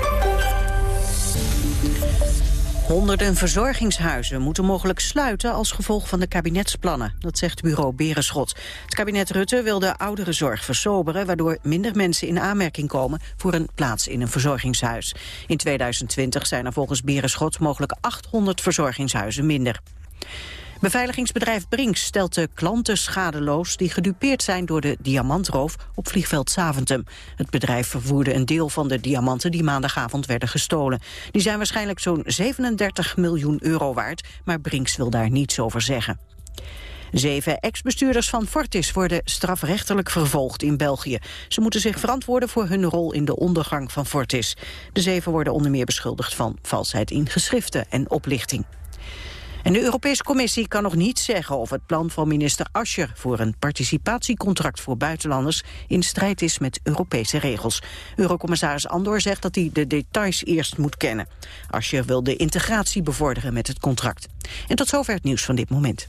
Honderden verzorgingshuizen moeten mogelijk sluiten als gevolg van de kabinetsplannen. Dat zegt bureau Berenschot. Het kabinet Rutte wil de ouderenzorg versoberen... waardoor minder mensen in aanmerking komen voor een plaats in een verzorgingshuis. In 2020 zijn er volgens Berenschot mogelijk 800 verzorgingshuizen minder. Beveiligingsbedrijf Brinks stelt de klanten schadeloos... die gedupeerd zijn door de diamantroof op vliegveld Saventem. Het bedrijf vervoerde een deel van de diamanten... die maandagavond werden gestolen. Die zijn waarschijnlijk zo'n 37 miljoen euro waard... maar Brinks wil daar niets over zeggen. Zeven ex-bestuurders van Fortis worden strafrechtelijk vervolgd in België. Ze moeten zich verantwoorden voor hun rol in de ondergang van Fortis. De zeven worden onder meer beschuldigd van valsheid in geschriften en oplichting. En de Europese Commissie kan nog niet zeggen of het plan van minister Ascher voor een participatiecontract voor buitenlanders in strijd is met Europese regels. Eurocommissaris Andor zegt dat hij de details eerst moet kennen. Ascher wil de integratie bevorderen met het contract. En tot zover het nieuws van dit moment.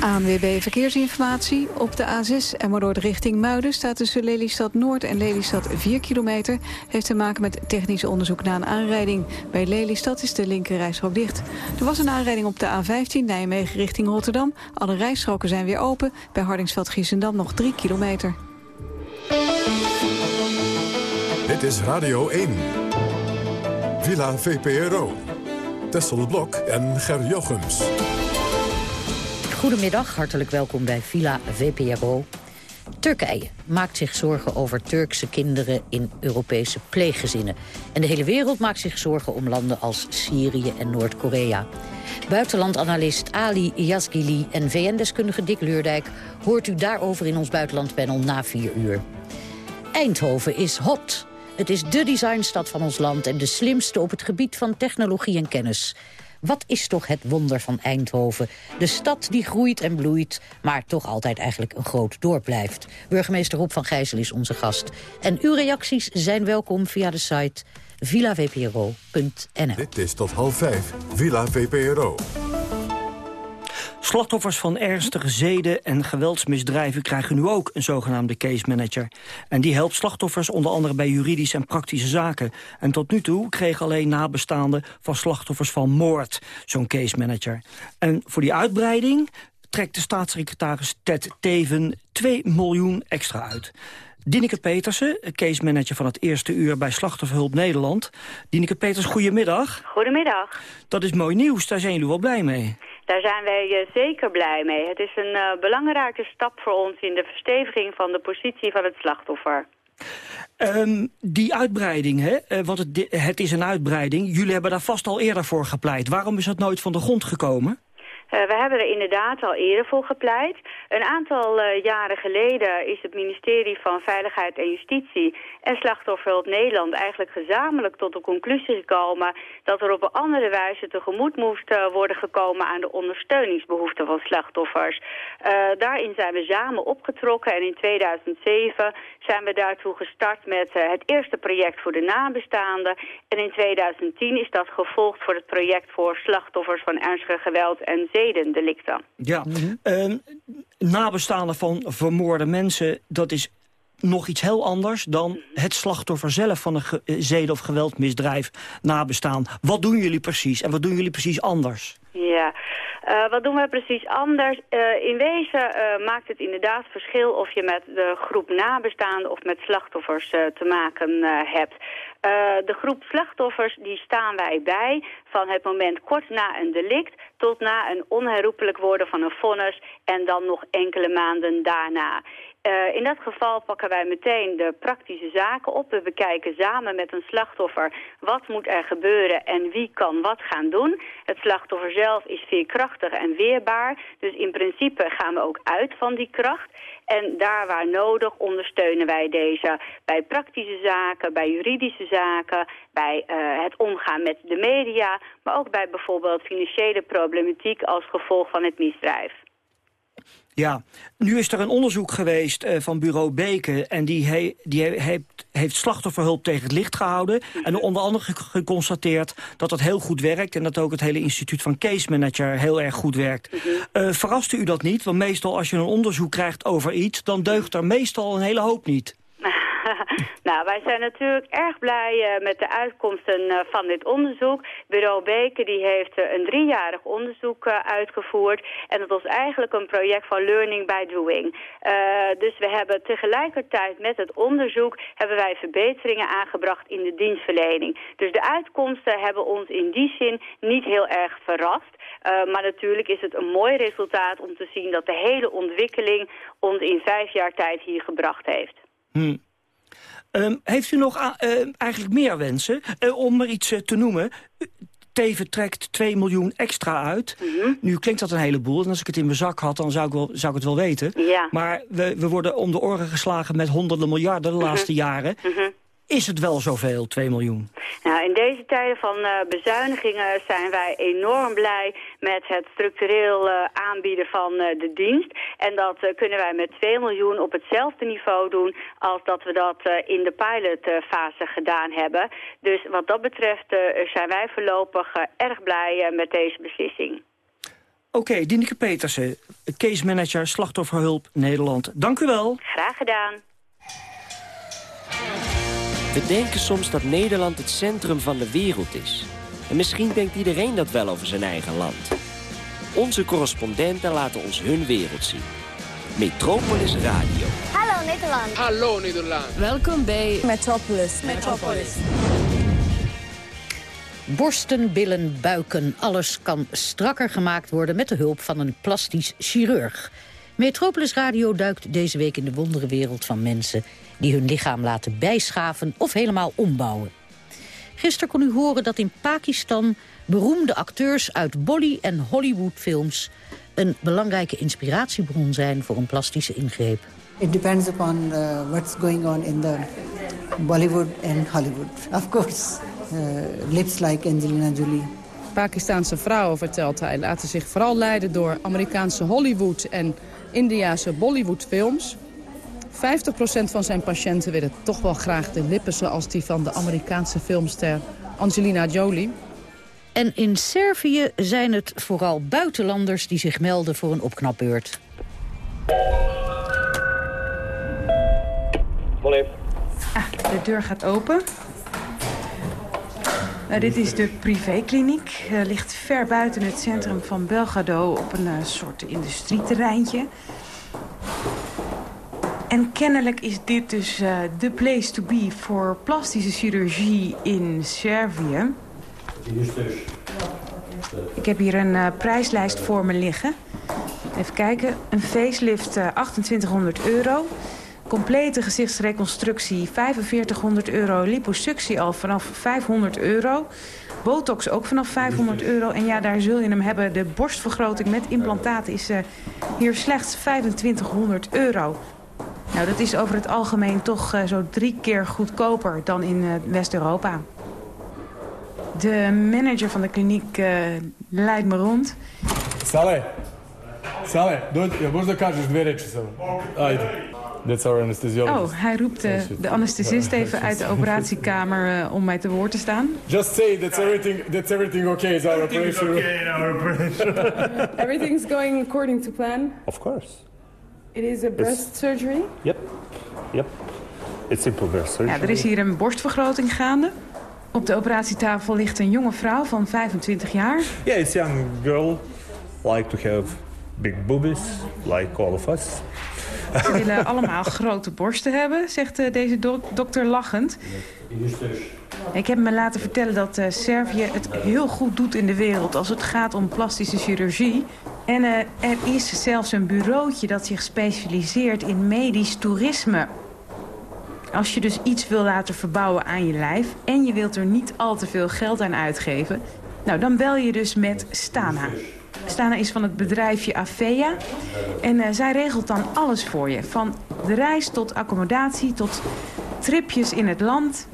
ANWB Verkeersinformatie. Op de A6 Emmeloord richting Muiden staat tussen Lelystad Noord en Lelystad 4 kilometer. Heeft te maken met technisch onderzoek na een aanrijding. Bij Lelystad is de linkerrijstrook dicht. Er was een aanrijding op de A15 Nijmegen richting Rotterdam. Alle rijstroken zijn weer open. Bij Hardingsveld-Giessendam nog 3 kilometer. Dit is Radio 1. Villa VPRO. Tessel Blok en Ger Jochems. Goedemiddag, hartelijk welkom bij Villa VPRO. Turkije maakt zich zorgen over Turkse kinderen in Europese pleeggezinnen. En de hele wereld maakt zich zorgen om landen als Syrië en Noord-Korea. Buitenlandanalist Ali Yazgili en VN-deskundige Dick Leurdijk... hoort u daarover in ons buitenlandpanel na vier uur. Eindhoven is hot. Het is dé designstad van ons land en de slimste op het gebied van technologie en kennis. Wat is toch het wonder van Eindhoven? De stad die groeit en bloeit, maar toch altijd eigenlijk een groot dorp blijft. Burgemeester Rob van Gijzel is onze gast. En uw reacties zijn welkom via de site villavpro.nl. Dit is tot half vijf. Villa VPRO. Slachtoffers van ernstige zeden- en geweldsmisdrijven krijgen nu ook een zogenaamde case manager. En die helpt slachtoffers onder andere bij juridische en praktische zaken. En tot nu toe kregen alleen nabestaanden van slachtoffers van moord zo'n case manager. En voor die uitbreiding trekt de staatssecretaris Ted Teven 2 miljoen extra uit. Dineke Petersen, case manager van het eerste uur bij Slachtofferhulp Nederland. Dineke Peters, goedemiddag. Goedemiddag. Dat is mooi nieuws, daar zijn jullie wel blij mee. Daar zijn wij eh, zeker blij mee. Het is een eh, belangrijke stap voor ons in de versteviging van de positie van het slachtoffer. Ehm, die uitbreiding, hè, eh, want het, het is een uitbreiding. Jullie hebben daar vast al eerder voor gepleit. Waarom is dat nooit van de grond gekomen? Eh, we hebben er inderdaad al eerder voor gepleit. Een aantal eh, jaren geleden is het ministerie van Veiligheid en Justitie en Slachtofferhulp Nederland eigenlijk gezamenlijk tot de conclusie gekomen dat er op een andere wijze tegemoet moest uh, worden gekomen aan de ondersteuningsbehoeften van slachtoffers. daarin zijn we samen opgetrokken en in 2007 zijn we daartoe gestart met het eerste project voor de nabestaanden. En in 2010 is dat gevolgd voor het project voor slachtoffers van ernstige geweld en zedendelicten. Ja, ehm, nabestaanden van vermoorde mensen, dat is nog iets heel anders dan het slachtoffer zelf van een eh, zeden- of geweldmisdrijf nabestaan. Wat doen jullie precies en wat doen jullie precies anders? Ja, Eh, wat doen we precies anders? Eh, in wezen maakt het inderdaad verschil of je met de groep nabestaanden of met slachtoffers te maken hebt. Eh, de groep slachtoffers die staan wij bij van het moment kort na een delict tot na een onherroepelijk worden van een vonnis en dan nog enkele maanden daarna. Eh, in dat geval pakken wij meteen de praktische zaken op. We bekijken samen met een slachtoffer wat moet er gebeuren en wie kan wat gaan doen. Het slachtoffer zelf is veerkrachtig en weerbaar. Dus in principe gaan we ook uit van die kracht. En daar waar nodig ondersteunen wij deze bij praktische zaken, bij juridische zaken, bij eh, het omgaan met de media, maar ook bij bijvoorbeeld financiële problematiek als gevolg van het misdrijf. Ja, nu is er een onderzoek geweest eh, van bureau Beke... en die, he- die he- heeft, heeft slachtofferhulp tegen het licht gehouden... en onder andere ge- geconstateerd dat dat heel goed werkt... en dat ook het hele instituut van Case Manager heel erg goed werkt. Eh verraste u dat niet? Want meestal als je een onderzoek krijgt over iets... dan deugt er meestal een hele hoop niet. nou, wij zijn natuurlijk erg blij eh, met de uitkomsten eh, van dit onderzoek. Bureau Beke die heeft eh, een driejarig onderzoek uitgevoerd. En dat was eigenlijk een project van learning by doing. Dus we hebben tegelijkertijd met het onderzoek... hebben wij verbeteringen aangebracht in de dienstverlening. Dus de uitkomsten hebben ons in die zin niet heel erg verrast. Maar natuurlijk is het een mooi resultaat om te zien dat de hele ontwikkeling ons in vijf jaar tijd hier gebracht heeft. Hm. Ehm, heeft u nog eh, eigenlijk meer wensen? Eh, om maar iets eh, te noemen. Teven trekt 2 miljoen extra uit. Nu klinkt dat een heleboel. En als ik het in mijn zak had, dan zou ik, wel, zou ik het wel weten. Ja. Maar we, we worden om de oren geslagen met honderden miljarden de laatste jaren. Is het wel zoveel, 2 miljoen? Nou, in deze tijden van eh, bezuinigingen zijn wij enorm blij met het structureel eh, aanbieden van eh, de dienst. En dat kunnen wij met 2 miljoen op hetzelfde niveau doen als dat we dat in de pilotfase gedaan hebben. Dus wat dat betreft zijn wij voorlopig erg blij met deze beslissing. Oké, Dineke Petersen, case manager Slachtofferhulp Nederland. Dank u wel. Graag gedaan. We denken soms dat Nederland het centrum van de wereld is. En misschien denkt iedereen dat wel over zijn eigen land. Onze correspondenten laten ons hun wereld zien. Metropolis Radio. Hallo Nederland. Hallo Nederland. Welkom bij Metropolis. Metropolis. Borsten, billen, buiken, alles kan strakker gemaakt worden... met de hulp van een plastisch chirurg. Metropolis Radio duikt deze week in de wonderenwereld van mensen... die hun lichaam laten bijschaven of helemaal ombouwen. Gisteren kon u horen dat in Pakistan beroemde acteurs uit Bolly- en Hollywoodfilms... een belangrijke inspiratiebron zijn voor een plastische ingreep. It depends upon uh, what's going on in the Bollywood and Hollywood. Of course, uh, lips like Angelina Jolie. Pakistaanse vrouwen, vertelt hij, laten zich vooral leiden door Amerikaanse Hollywood en Indiase Bollywoodfilms. 50% van zijn patiënten willen toch wel graag de lippen zoals die van de Amerikaanse filmster Angelina Jolie. En in Servië zijn het vooral buitenlanders die zich melden voor een opknapbeurt. Ah, de deur gaat open. Nou, dit is de privékliniek. Uh, ligt ver buiten het centrum van Belgrado op een uh, soort industrieterreintje. En kennelijk is dit dus uh, de place to be voor plastische chirurgie in Servië. Ik heb hier een uh, prijslijst voor me liggen. Even kijken. Een facelift uh, 2800 euro. Complete gezichtsreconstructie 4500 euro. Liposuctie al vanaf 500 euro. Botox ook vanaf 500 euro. En ja, daar zul je hem hebben. De borstvergroting met implantaten is uh, hier slechts 2500 euro. Nou, dat is over het algemeen toch uh, zo drie keer goedkoper dan in uh, West-Europa. De manager van de kliniek uh, leidt me rond. Sale, Sale, ja možda kažeš dve reči samo. Ajde. That's our anesthesiologist. Oh, hij roept uh, de anesthesist even uit de operatiekamer uh, om mij te woord te staan. Just say that's everything, that's everything okay is our Everything is operation. okay in our operation. Everything's going according to plan. Of course. It is a breast surgery. Yep. Yep. It's simple breast surgery. Ja, er is hier een borstvergroting gaande. Op de operatietafel ligt een jonge vrouw van 25 jaar. Yeah, it's a young girl. Like to have big boobies, like all of us. Ze willen allemaal grote borsten hebben, zegt uh, deze do dokter lachend. Ik heb me laten vertellen dat uh, Servië het heel goed doet in de wereld als het gaat om plastische chirurgie. En uh, er is zelfs een bureautje dat zich specialiseert in medisch toerisme. Als je dus iets wil laten verbouwen aan je lijf en je wilt er niet al te veel geld aan uitgeven... nou, dan bel je dus met Stana. Stana is van het bedrijfje Avea. En uh, zij regelt dan alles voor je. Van de reis tot accommodatie, tot tripjes in het land.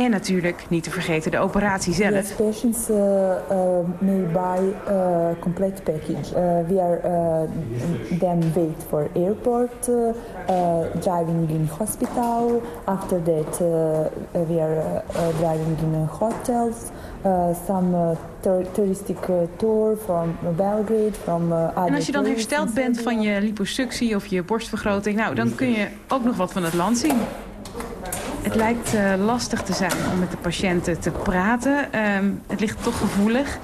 En natuurlijk, niet te vergeten, de operatie zelf. Yes, patients uh, uh, may buy a complete package. Uh, we are uh, then wait for airport, driving in hospital. After that, we are driving in hotels. Uh, some uh, touristic uh, tour from Belgrade, from En als je dan hersteld bent van je liposuctie of je borstvergroting... nou, dan kun je ook nog wat van het land zien. Het lijkt uh, lastig te zijn om met de patiënten te praten. Ehm, het ligt toch gevoelig.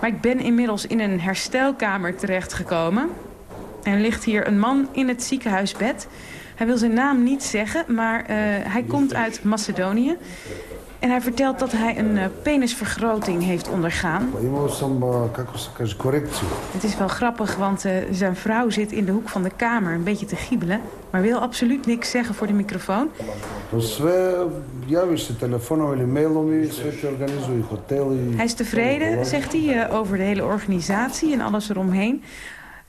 Maar ik ben inmiddels in een herstelkamer terechtgekomen. Er ligt hier een man in het ziekenhuisbed. Hij wil zijn naam niet zeggen, maar uh, hij komt uit Macedonië. En hij vertelt dat hij een uh, penisvergroting heeft ondergaan. Het is wel grappig, want uh, zijn vrouw zit in de hoek van de kamer een beetje te giebelen. Maar wil absoluut niks zeggen voor de microfoon. Hij is tevreden, zegt hij, over de hele organisatie en alles eromheen.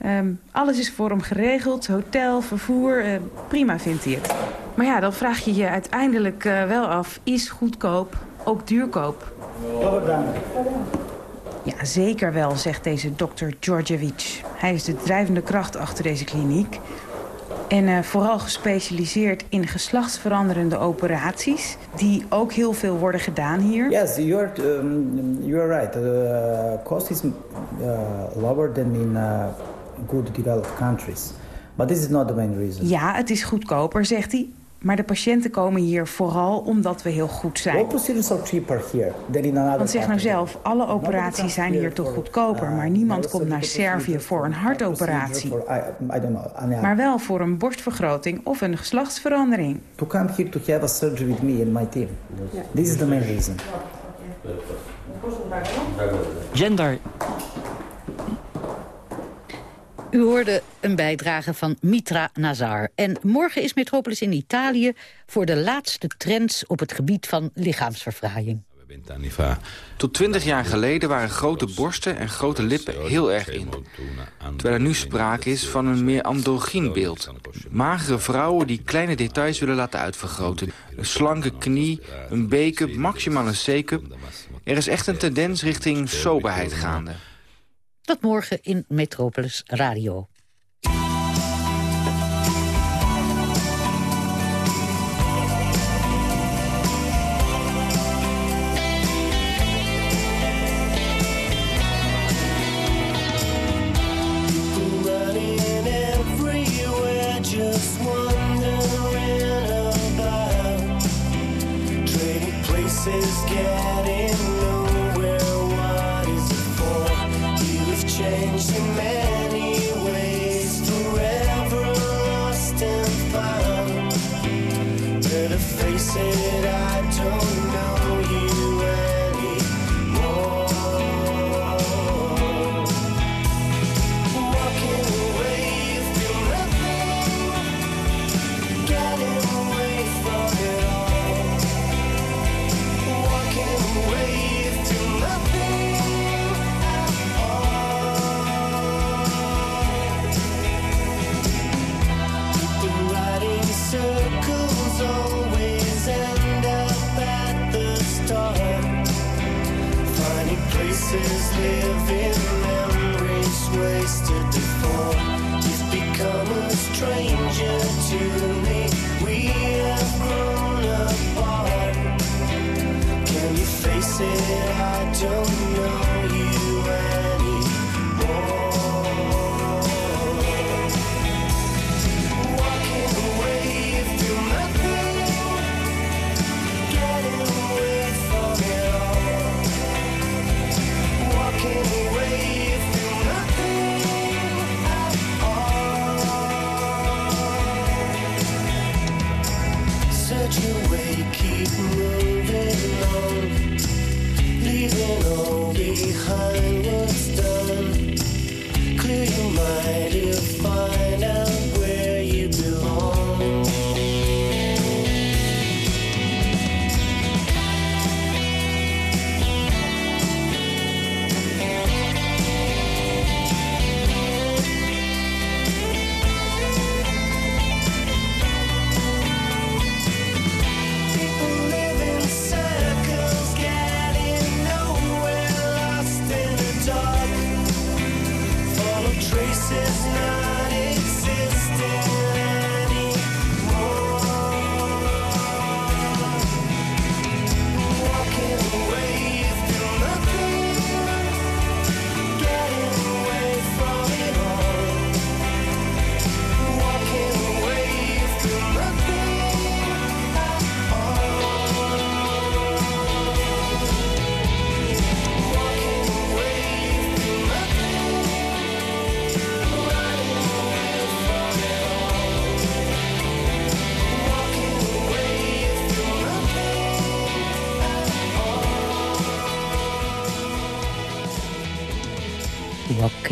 Um, alles is voor hem geregeld, hotel, vervoer, uh, prima vindt hij het. Maar ja, dan vraag je je uiteindelijk uh, wel af, is goedkoop ook duurkoop? Ja, zeker wel, zegt deze dokter Djordjevic. Hij is de drijvende kracht achter deze kliniek. En uh, vooral gespecialiseerd in geslachtsveranderende operaties... die ook heel veel worden gedaan hier. Yes, you are, um, you are right. The uh, cost is uh, lower than in good developed countries. But this is not the main reason. Ja, het is goedkoper, zegt hij. Maar de patiënten komen hier vooral omdat we heel goed zijn. All procedures are cheaper here than in another Want zeg nou zelf, alle operaties zijn hier toch goedkoper... maar niemand komt naar Servië voor een hartoperatie. Maar wel voor een borstvergroting of een geslachtsverandering. To come here to have a surgery with me and my team. This is the main reason. Gender u hoorde een bijdrage van Mitra Nazar. En morgen is Metropolis in Italië voor de laatste trends op het gebied van lichaamsverfraaiing. Tot 20 jaar geleden waren grote borsten en grote lippen heel erg in. Terwijl er nu sprake is van een meer androgyn beeld. Magere vrouwen die kleine details willen laten uitvergroten. Een slanke knie, een B-cup, maximaal een C-cup. Er is echt een tendens richting soberheid gaande. Tot morgen in Metropolis Radio.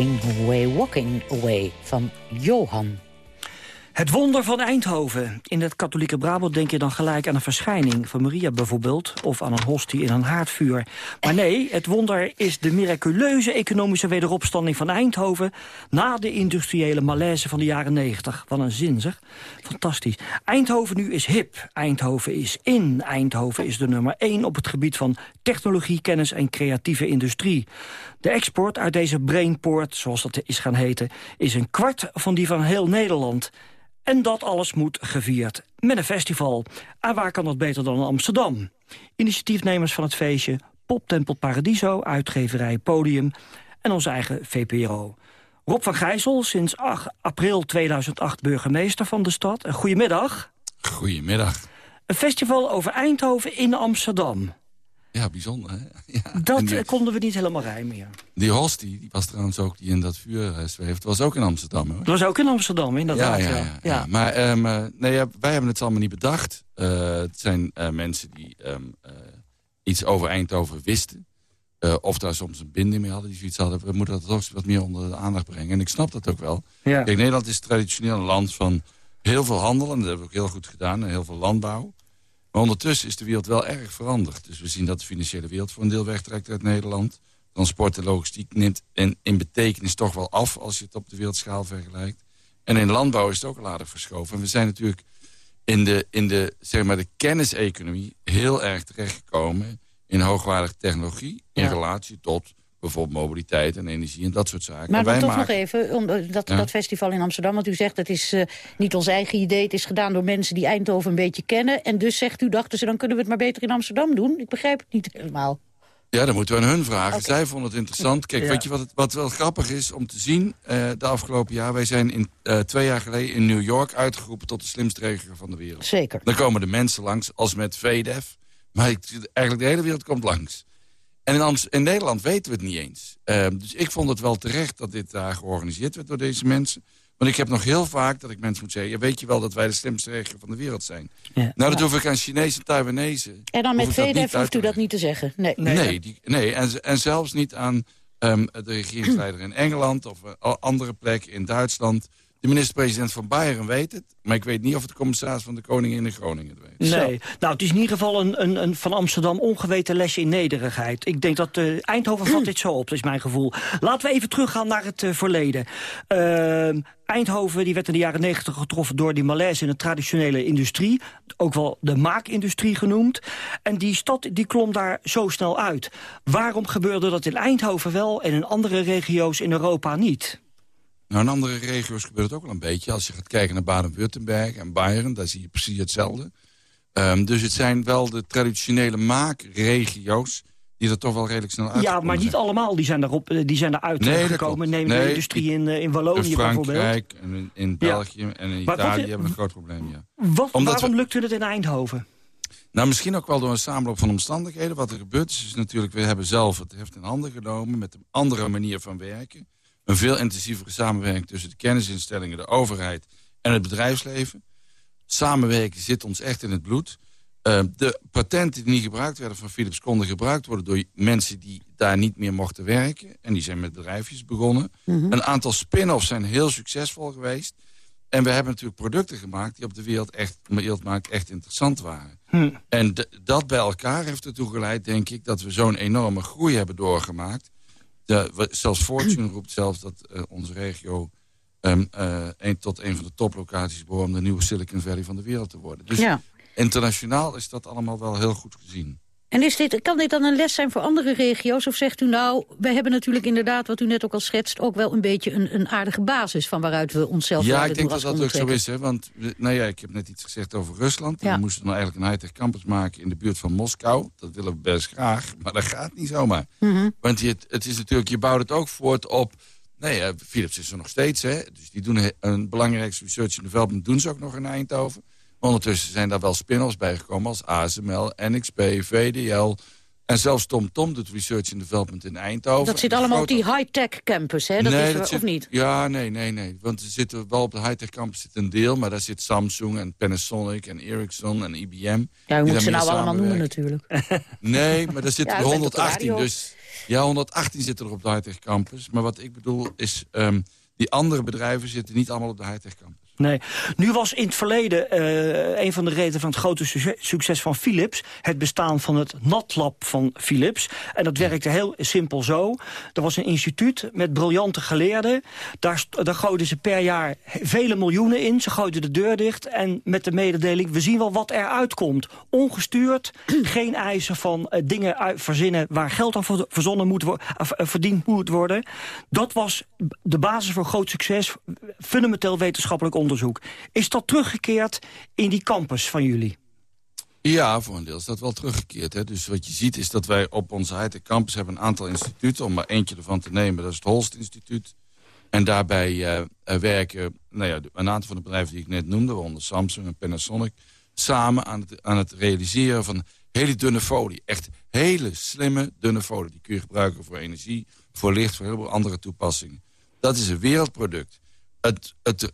Walking Away, Walking Away van Johan. Het wonder van Eindhoven. In het katholieke Brabant denk je dan gelijk aan een verschijning van Maria bijvoorbeeld... of aan een hostie in een haardvuur. Maar nee, het wonder is de miraculeuze economische wederopstanding van Eindhoven... na de industriële malaise van de jaren 90. Wat een zin, zeg. Fantastisch. Eindhoven nu is hip. Eindhoven is in. Eindhoven is de nummer 1 op het gebied van technologie, kennis en creatieve industrie. De export uit deze brainport, zoals dat is gaan heten... is een kwart van die van heel Nederland... En dat alles moet gevierd met een festival. En waar kan dat beter dan in Amsterdam? Initiatiefnemers van het feestje Poptempel Paradiso, uitgeverij Podium... en onze eigen VPRO. Rob van Gijzel, sinds 8 april 2008 burgemeester van de stad. Goedemiddag. Goedemiddag. Een festival over Eindhoven in Amsterdam. Ja, bijzonder. Hè? Ja. Dat konden we niet helemaal rijmen, ja. Die Horst, die, was trouwens ook die in dat vuur uh, zweeft, was ook in Amsterdam. Hoor. Dat was ook in Amsterdam, inderdaad. Ja, ja, ja. ja. Maar um, nee, wij hebben het allemaal niet bedacht. Uh, het zijn uh, mensen die um, iets over Eindhoven wisten. of daar soms een binding mee hadden, die zoiets hadden. We moeten dat toch wat meer onder de aandacht brengen. En ik snap dat ook wel. Kijk, Nederland is traditioneel een land van heel veel handel. En dat hebben we ook heel goed gedaan. En heel veel landbouw. Maar ondertussen is de wereld wel erg veranderd. Dus we zien dat de financiële wereld voor een deel wegtrekt uit Nederland. Transport en logistiek neemt in, in betekenis toch wel af... als je het op de wereldschaal vergelijkt. En in landbouw is het ook al aardig verschoven. En we zijn natuurlijk in de, in de, zeg maar de kenniseconomie... heel erg terechtgekomen in hoogwaardige technologie... in relatie tot bijvoorbeeld mobiliteit en energie en dat soort zaken. Maar wij toch maken... nog even, om, eh, dat, dat festival in Amsterdam... want u zegt het is uh, niet ons eigen idee... het is gedaan door mensen die Eindhoven een beetje kennen... en dus zegt u, dachten ze, dan kunnen we het maar beter in Amsterdam doen? Ik begrijp het niet helemaal. Ja, dan moeten we aan hun vragen. Zij vonden het interessant. Kijk, weet je wat, het, wat wel grappig is om te zien uh, de afgelopen jaar? Wij zijn in, uh, twee jaar geleden in New York uitgeroepen... tot de slimste regio van de wereld. Zeker. Dan komen de mensen langs, als met VDF. Maar ik, eigenlijk de hele wereld komt langs. En in, in, Nederland weten we het niet eens. Uh, dus ik vond het wel terecht dat dit daar georganiseerd werd door deze mensen. Want ik heb nog heel vaak dat ik mensen moet zeggen... Ja, weet je wel dat wij de slimste regio van de wereld zijn? Ja, nou, dat hoef ik aan Chinezen en Taiwanese. En dan met VDF hoeft u dat niet te zeggen? Nee, nee, nee, die, nee en, en zelfs niet aan um, de regeringsleider in Engeland... of uh, andere plekken in Duitsland... De minister-president van Bayern weet het. Maar ik weet niet of het de commissaris van de Koningin in Groningen het weet. Nee, nou het is in ieder geval een, een, een van Amsterdam ongeweten lesje in nederigheid. Ik denk dat uh, Eindhoven vat dit zo op, dat is mijn gevoel. Laten we even teruggaan naar het uh, verleden. Uh, Eindhoven die werd in de jaren negentig getroffen door die malaise in de traditionele industrie. Ook wel de maakindustrie genoemd. En die stad die klom daar zo snel uit. Waarom gebeurde dat in Eindhoven wel en in andere regio's in Europa niet? Nou, in andere regio's gebeurt het ook wel een beetje. Als je gaat kijken naar Baden-Württemberg en Bayern, daar zie je precies hetzelfde. Um, dus het zijn wel de traditionele maakregio's die er toch wel redelijk snel uit. Ja, maar niet allemaal die zijn, daarop, eh, die zijn eruit nee, gekomen. Neem nee, de industrie in, uh, in Wallonië in Frankrijk en in, België en in Italië wat, hebben een groot probleem, ja. Wat, waarom we, lukte het in Eindhoven? Nou, misschien ook wel door een samenloop van omstandigheden. Wat er gebeurt is, is natuurlijk, we hebben zelf het heft in handen genomen... met een andere manier van werken een veel intensievere samenwerking tussen de kennisinstellingen, de overheid en het bedrijfsleven. Samenwerken zit ons echt in het bloed. Uh, de patenten die niet gebruikt werden van Philips konden gebruikt worden door mensen die daar niet meer mochten werken. En die zijn met bedrijfjes begonnen. Mhm. Een aantal spin-offs zijn heel succesvol geweest. En we hebben natuurlijk producten gemaakt die op de wereld echt, wereldmarkt echt interessant waren. Hm. En dat bij elkaar heeft ertoe geleid, denk ik, dat we zo'n enorme groei hebben doorgemaakt. De, zelfs Fortune roept zelfs dat uh, onze regio... Um, een, tot een van de toplocaties behoort om de nieuwe Silicon Valley van de wereld te worden. Dus ja. internationaal is dat allemaal wel heel goed gezien. En is dit, kan dit dan een les zijn voor andere regio's? Of zegt u nou, wij hebben natuurlijk inderdaad, wat u net ook al schetst... ook wel een beetje een, een aardige basis van waaruit we onszelf... Ja, ik denk dat dat ook zo is. Hè, want nou ja, ik heb net iets gezegd over Rusland. Ja. We moesten nou eigenlijk een high-tech campus maken in de buurt van Moskou. Dat willen we best graag, maar dat gaat niet zomaar. Mm Want je, het is natuurlijk, je bouwt het ook voort op... Nee, Philips is er nog steeds. Hè, dus die doen een belangrijkste research in development. doen ze ook nog in Eindhoven. Ondertussen zijn daar wel spin-offs bijgekomen als ASML, NXP, VDL, En zelfs Tom Tom doet research and development in Eindhoven. Dat zit allemaal op die high-tech campus, hè? Dat nee, is, dat of zit, niet? Ja, nee, nee, nee. Want er zitten wel op de high-tech campus zit een deel... maar daar zit Samsung en Panasonic en Ericsson en IBM. Ja, die moet ze nou allemaal noemen natuurlijk. Nee, maar daar zitten Ja, er u bent op de 118. radio. Dus, ja, 118 zitten er op de high-tech campus. Maar wat ik bedoel is... ehm, die andere bedrijven zitten niet allemaal op de high-tech campus. Nee. Nu was in het verleden eh, een van de redenen van het grote succes- succes van Philips... het bestaan van het NatLab van Philips. En dat werkte heel simpel zo. Er was een instituut met briljante geleerden. Daar, daar gooiden ze per jaar vele miljoenen in. Ze gooiden de deur dicht en met de mededeling... we zien wel wat eruit komt. Ongestuurd, geen eisen van eh, dingen uit, verzinnen... waar geld aan ver- verzonnen moet eh, verdiend moet worden. Dat was de basis voor groot succes. Fundamenteel wetenschappelijk onderzoek. Is dat teruggekeerd in die campus van jullie? Ja, voor een deel is dat wel teruggekeerd. Hè. Dus wat je ziet is dat wij op onze high-tech campus hebben een aantal instituten... om maar eentje ervan te nemen, dat is het Holst Instituut. En daarbij eh, eh, werken nou ja, een aantal van de bedrijven die ik net noemde... waaronder Samsung en Panasonic... samen aan het, aan het realiseren van hele dunne folie. Echt hele slimme dunne folie. Die kun je gebruiken voor energie, voor licht, voor heel veel andere toepassingen. Dat is een wereldproduct. Het, het,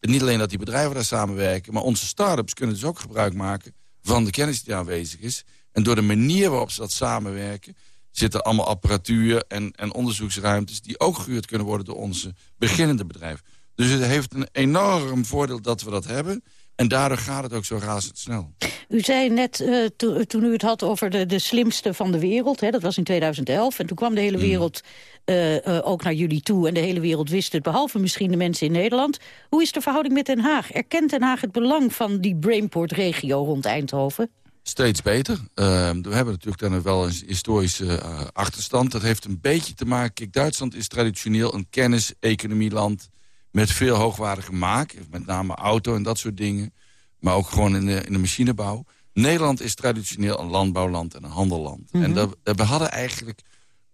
niet alleen dat die bedrijven daar samenwerken... maar onze start-ups kunnen dus ook gebruik maken van de kennis die aanwezig is. En door de manier waarop ze dat samenwerken... zitten allemaal apparatuur en, en onderzoeksruimtes... die ook gehuurd kunnen worden door onze beginnende bedrijven. Dus het heeft een enorm voordeel dat we dat hebben... en daardoor gaat het ook zo razendsnel. U zei net, eh, to- toen u het had over de, de slimste van de wereld... Hè, dat was in 2011, en toen kwam de hele wereld eh, eh, ook naar jullie toe... en de hele wereld wist het, behalve misschien de mensen in Nederland. Hoe is de verhouding met Den Haag? Erkent Den Haag het belang van die Brainport-regio rond Eindhoven? Steeds beter. Uh, we hebben natuurlijk dan wel een historische uh, achterstand. Dat heeft een beetje te maken... Kijk, Duitsland is traditioneel een kennis-economieland... met veel hoogwaardige maak. Met name auto en dat soort dingen. Maar ook gewoon in de, in de machinebouw. Nederland is traditioneel een landbouwland en een handelland. Mhm. En dat, we hadden eigenlijk...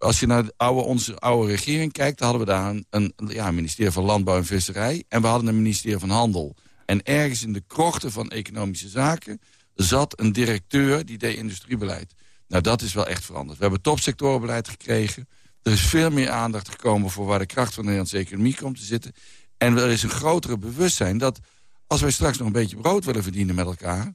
Als je naar onze oude regering kijkt... dan hadden we daar een, ja, ministerie van Landbouw en Visserij... en we hadden een ministerie van Handel. En ergens in de krochten van economische zaken zat een directeur die deed industriebeleid. Nou, dat is wel echt veranderd. We hebben topsectorenbeleid gekregen. Er is veel meer aandacht gekomen voor waar de kracht van de Nederlandse economie komt te zitten. En er is een grotere bewustzijn dat als wij straks nog een beetje brood willen verdienen met elkaar...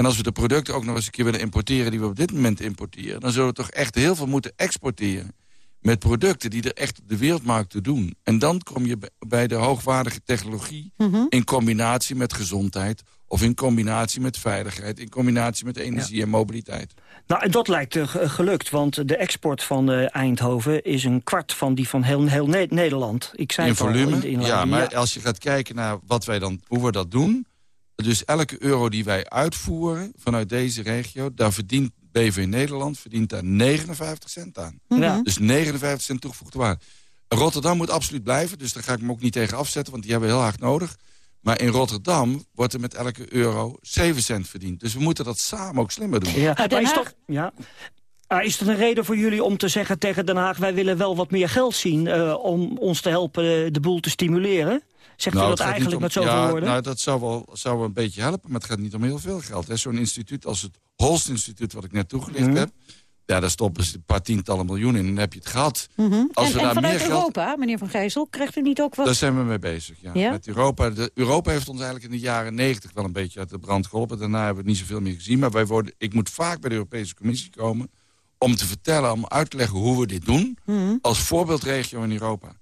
en als we de producten ook nog eens een keer willen importeren die we op dit moment importeren... dan zullen we toch echt heel veel moeten exporteren met producten die er echt op de wereldmarkt te doen. En dan kom je bij de hoogwaardige technologie... Mhm. in combinatie met gezondheid of in combinatie met veiligheid... in combinatie met energie en mobiliteit. Nou, en dat lijkt er ge- gelukt, want de export van eh, Eindhoven... is een kwart van die van heel, heel Ne- Nederland. Ik zei in het al volume, in ja, maar als je gaat kijken naar wat wij dan, hoe we dat doen... dus elke euro die wij uitvoeren vanuit deze regio... daar verdient BV Nederland verdient daar 59 cent aan. Ja. Dus 59 cent toegevoegde waarde. Rotterdam moet absoluut blijven, dus daar ga ik me ook niet tegen afzetten... want die hebben we heel hard nodig. Maar in Rotterdam wordt er met elke euro 7 cent verdiend. Dus we moeten dat samen ook slimmer doen. Ja, maar is, Haag- dat, ja. Ah, is dat een reden voor jullie om te zeggen tegen Den Haag... wij willen wel wat meer geld zien eh, om ons te helpen eh, de boel te stimuleren? Zegt u Nou, dat gaat niet eigenlijk om- met zoveel ja, woorden? Nou, dat zou wel, zou wel een beetje helpen, maar het gaat niet om heel veel geld. hè. Zo'n instituut als het Holst Instituut, wat ik net toegelicht Mhm. heb... Ja, daar stoppen ze een paar tientallen miljoenen in en dan heb je het gehad. Mhm. Als en we en daar vanuit meer geld... Europa, meneer Van Gijzel, krijgt u niet ook wat... Daar zijn we mee bezig, ja. Ja? Met Europa. De, Europa heeft ons eigenlijk in de jaren negentig wel een beetje uit de brand geholpen. Daarna hebben we het niet zoveel meer gezien. Maar wij worden, ik moet vaak bij de Europese Commissie komen... om te vertellen, om uit te leggen hoe we dit doen... Mhm. als voorbeeldregio in Europa.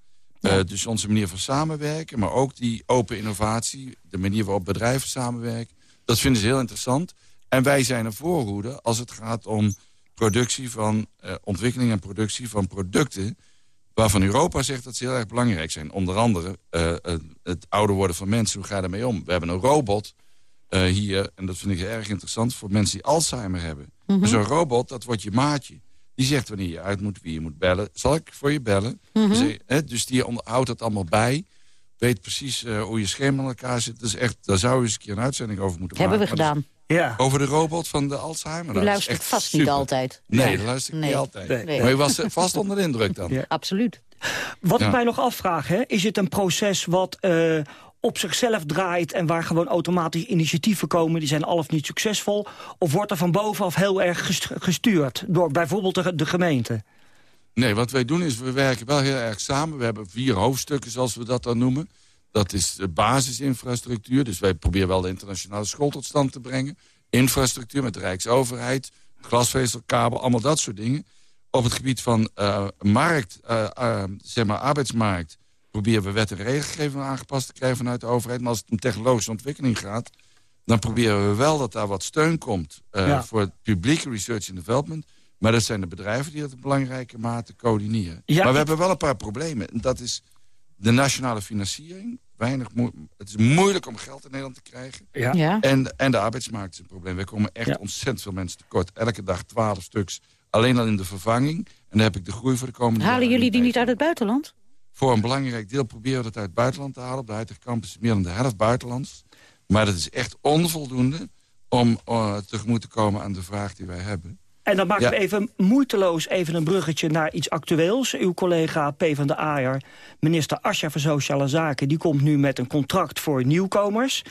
Eh, dus onze manier van samenwerken, maar ook die open innovatie... de manier waarop bedrijven samenwerken. Dat vinden ze heel interessant. En wij zijn een voorhoede als het gaat om productie van... eh, ontwikkeling en productie van producten... waarvan Europa zegt dat ze heel erg belangrijk zijn. Onder andere eh, het ouder worden van mensen, hoe ga je daarmee om? We hebben een robot hier, en dat vind ik erg interessant... voor mensen die Alzheimer hebben. Mhm. Zo'n robot, dat wordt je maatje. Die zegt wanneer je uit moet, wie je moet bellen. Zal ik voor je bellen? Mhm. Dus, hè, dus die houdt het allemaal bij. Weet precies eh, hoe je scherm aan elkaar zit. Dus echt, daar zou je eens een keer een uitzending over moeten Hebben we maken. Maar dat gedaan. Ja. Over de robot van de Alzheimer. Is luistert echt vast niet altijd. Nee, dat luister ik Nee. niet altijd. Nee. Maar je was eh, vast onder de indruk dan. Ja. Absoluut. Wat Ja. ik mij nog afvraag, hè, is het een proces wat eh, op zichzelf draait... en waar gewoon automatisch initiatieven komen... die zijn al of niet succesvol? Of wordt er van bovenaf heel erg gestuurd door bijvoorbeeld de gemeente? Nee, wat wij doen is, we werken wel heel erg samen. We hebben vier hoofdstukken, zoals we dat dan noemen. Dat is de basisinfrastructuur. Dus wij proberen wel de internationale school tot stand te brengen. Infrastructuur met de Rijksoverheid. Glasvezelkabel, allemaal dat soort dingen. Op het gebied van uh, markt, uh, zeg maar arbeidsmarkt... proberen we wet en regelgeving aangepast te krijgen vanuit de overheid. Maar als het om technologische ontwikkeling gaat... dan proberen we wel dat daar wat steun komt... voor het publieke research and development... Maar dat zijn de bedrijven die dat in belangrijke mate coördineren. maar we hebben wel een paar problemen. En dat is de nationale financiering. Weinig het is moeilijk om geld in Nederland te krijgen. Ja. En, en de arbeidsmarkt is een probleem. We komen echt ontzettend veel mensen tekort. Elke dag twaalf stuks. Alleen al in de vervanging. En dan heb ik de groei voor de komende Halen jullie die niet uit het buitenland? Voor een belangrijk deel proberen we dat uit het buitenland te halen. Op de huidige campus is meer dan de helft buitenlands. Maar dat is echt onvoldoende om uh, tegemoet te komen aan de vraag die wij hebben. En dan maken we even moeiteloos even een bruggetje naar iets actueels. Uw collega P. van de Aaier, minister Asja van Sociale Zaken... die komt nu met een contract voor nieuwkomers.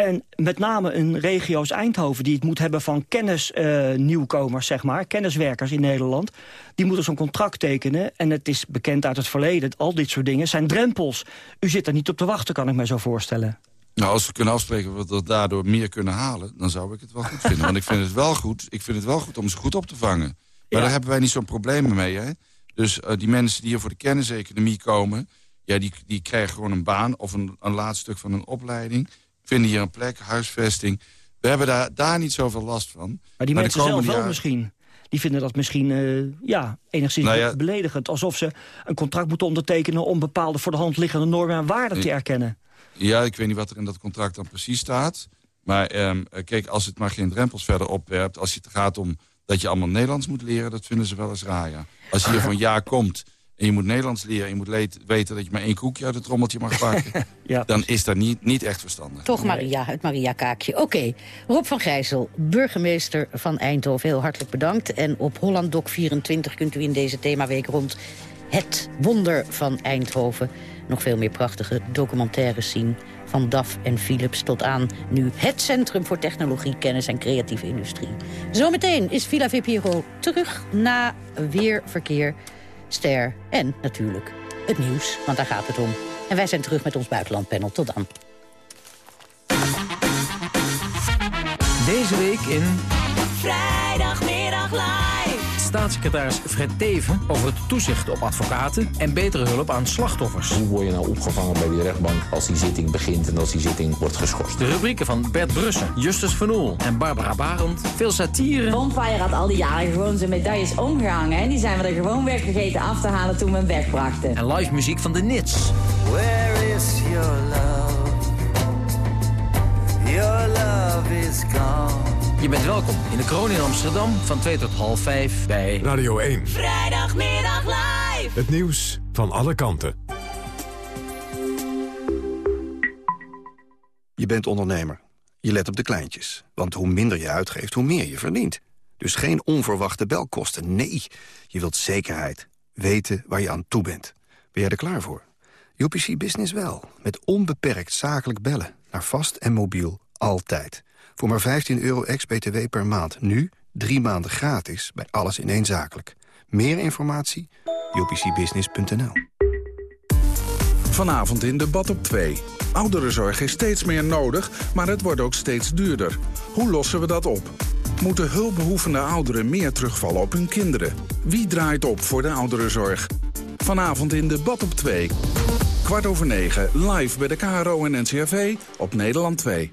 En met name een regio als Eindhoven die het moet hebben van kennisnieuwkomers, uh, zeg maar. Kenniswerkers in Nederland. Die moeten zo'n contract tekenen. En het is bekend uit het verleden, al dit soort dingen zijn drempels. U zit er niet op te wachten, kan ik me zo voorstellen. Nou, als we kunnen afspreken dat we daardoor meer kunnen halen... dan zou ik het wel goed vinden. Want ik vind het wel goed, ik vind het wel goed om ze goed op te vangen. Maar daar hebben wij niet zo'n probleem mee. Hè? Dus uh, die mensen die hier voor de kenniseconomie komen... Ja, die, die krijgen gewoon een baan of een, een laatste stuk van een opleiding. Vinden hier een plek, huisvesting. We hebben daar, daar niet zoveel last van. Maar die mensen zelf wel misschien die vinden dat misschien uh, ja, enigszins nou beledigend. Alsof ze een contract moeten ondertekenen... om bepaalde voor de hand liggende normen en waarden te erkennen. Ja, ik weet niet wat er in dat contract dan precies staat. Maar um, kijk, als het maar geen drempels verder opwerpt... als het gaat om dat je allemaal Nederlands moet leren... dat vinden ze wel eens raar, ja. Als je hier van jaar komt en je moet Nederlands leren... en je moet weten dat je maar één koekje uit het trommeltje mag pakken... ja, dan is dat niet, niet echt verstandig. Toch Maria, het Maria-kaakje. Oké, Rob van Gijssel, burgemeester van Eindhoven. Heel hartelijk bedankt. En op Holland Doc 24 kunt u in deze themaweek rond het wonder van Eindhoven nog veel meer prachtige documentaires zien. Van DAF en Philips tot aan nu het Centrum voor Technologie, Kennis en Creatieve Industrie. Zometeen is Villa VPRO terug na weer, verkeer, ster en natuurlijk het nieuws, want daar gaat het om. En wij zijn terug met ons buitenlandpanel. Tot dan. Deze week in... Vrijdagmiddag live staatssecretaris Fred Teven over het toezicht op advocaten en betere hulp aan slachtoffers. Hoe word je nou opgevangen bij die rechtbank als die zitting begint en als die zitting wordt geschorst? De rubrieken van Bert Brussen, Justus Van Oel en Barbara Barend. Veel satire. Bonfire had al die jaren gewoon zijn medailles omgehangen. En die zijn we er gewoon weer vergeten af te halen toen we hem wegbrachten. En live muziek van de Nits. Where is your love? Your love is gone. Je bent welkom in de kroon in Amsterdam van 2 tot half 5 bij Radio 1. Vrijdagmiddag live. Het nieuws van alle kanten. Je bent ondernemer. Je let op de kleintjes. Want hoe minder je uitgeeft, hoe meer je verdient. Dus geen onverwachte belkosten. Nee, je wilt zekerheid. Weten waar je aan toe bent. Ben jij er klaar voor? UPC Business wel. Met onbeperkt zakelijk bellen. Naar vast en mobiel. Altijd. Voor maar 15 euro ex-BTW per maand. Nu drie maanden gratis bij alles ineenzakelijk. Meer informatie? jpcbusiness.nl Vanavond in debat op 2. Ouderenzorg is steeds meer nodig, maar het wordt ook steeds duurder. Hoe lossen we dat op? Moeten hulpbehoevende ouderen meer terugvallen op hun kinderen? Wie draait op voor de ouderenzorg? Vanavond in debat op 2. Kwart over 9, live bij de KRO en NCRV op Nederland 2.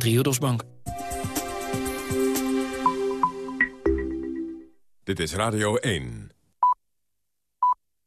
Triodos. Dit is Radio 1.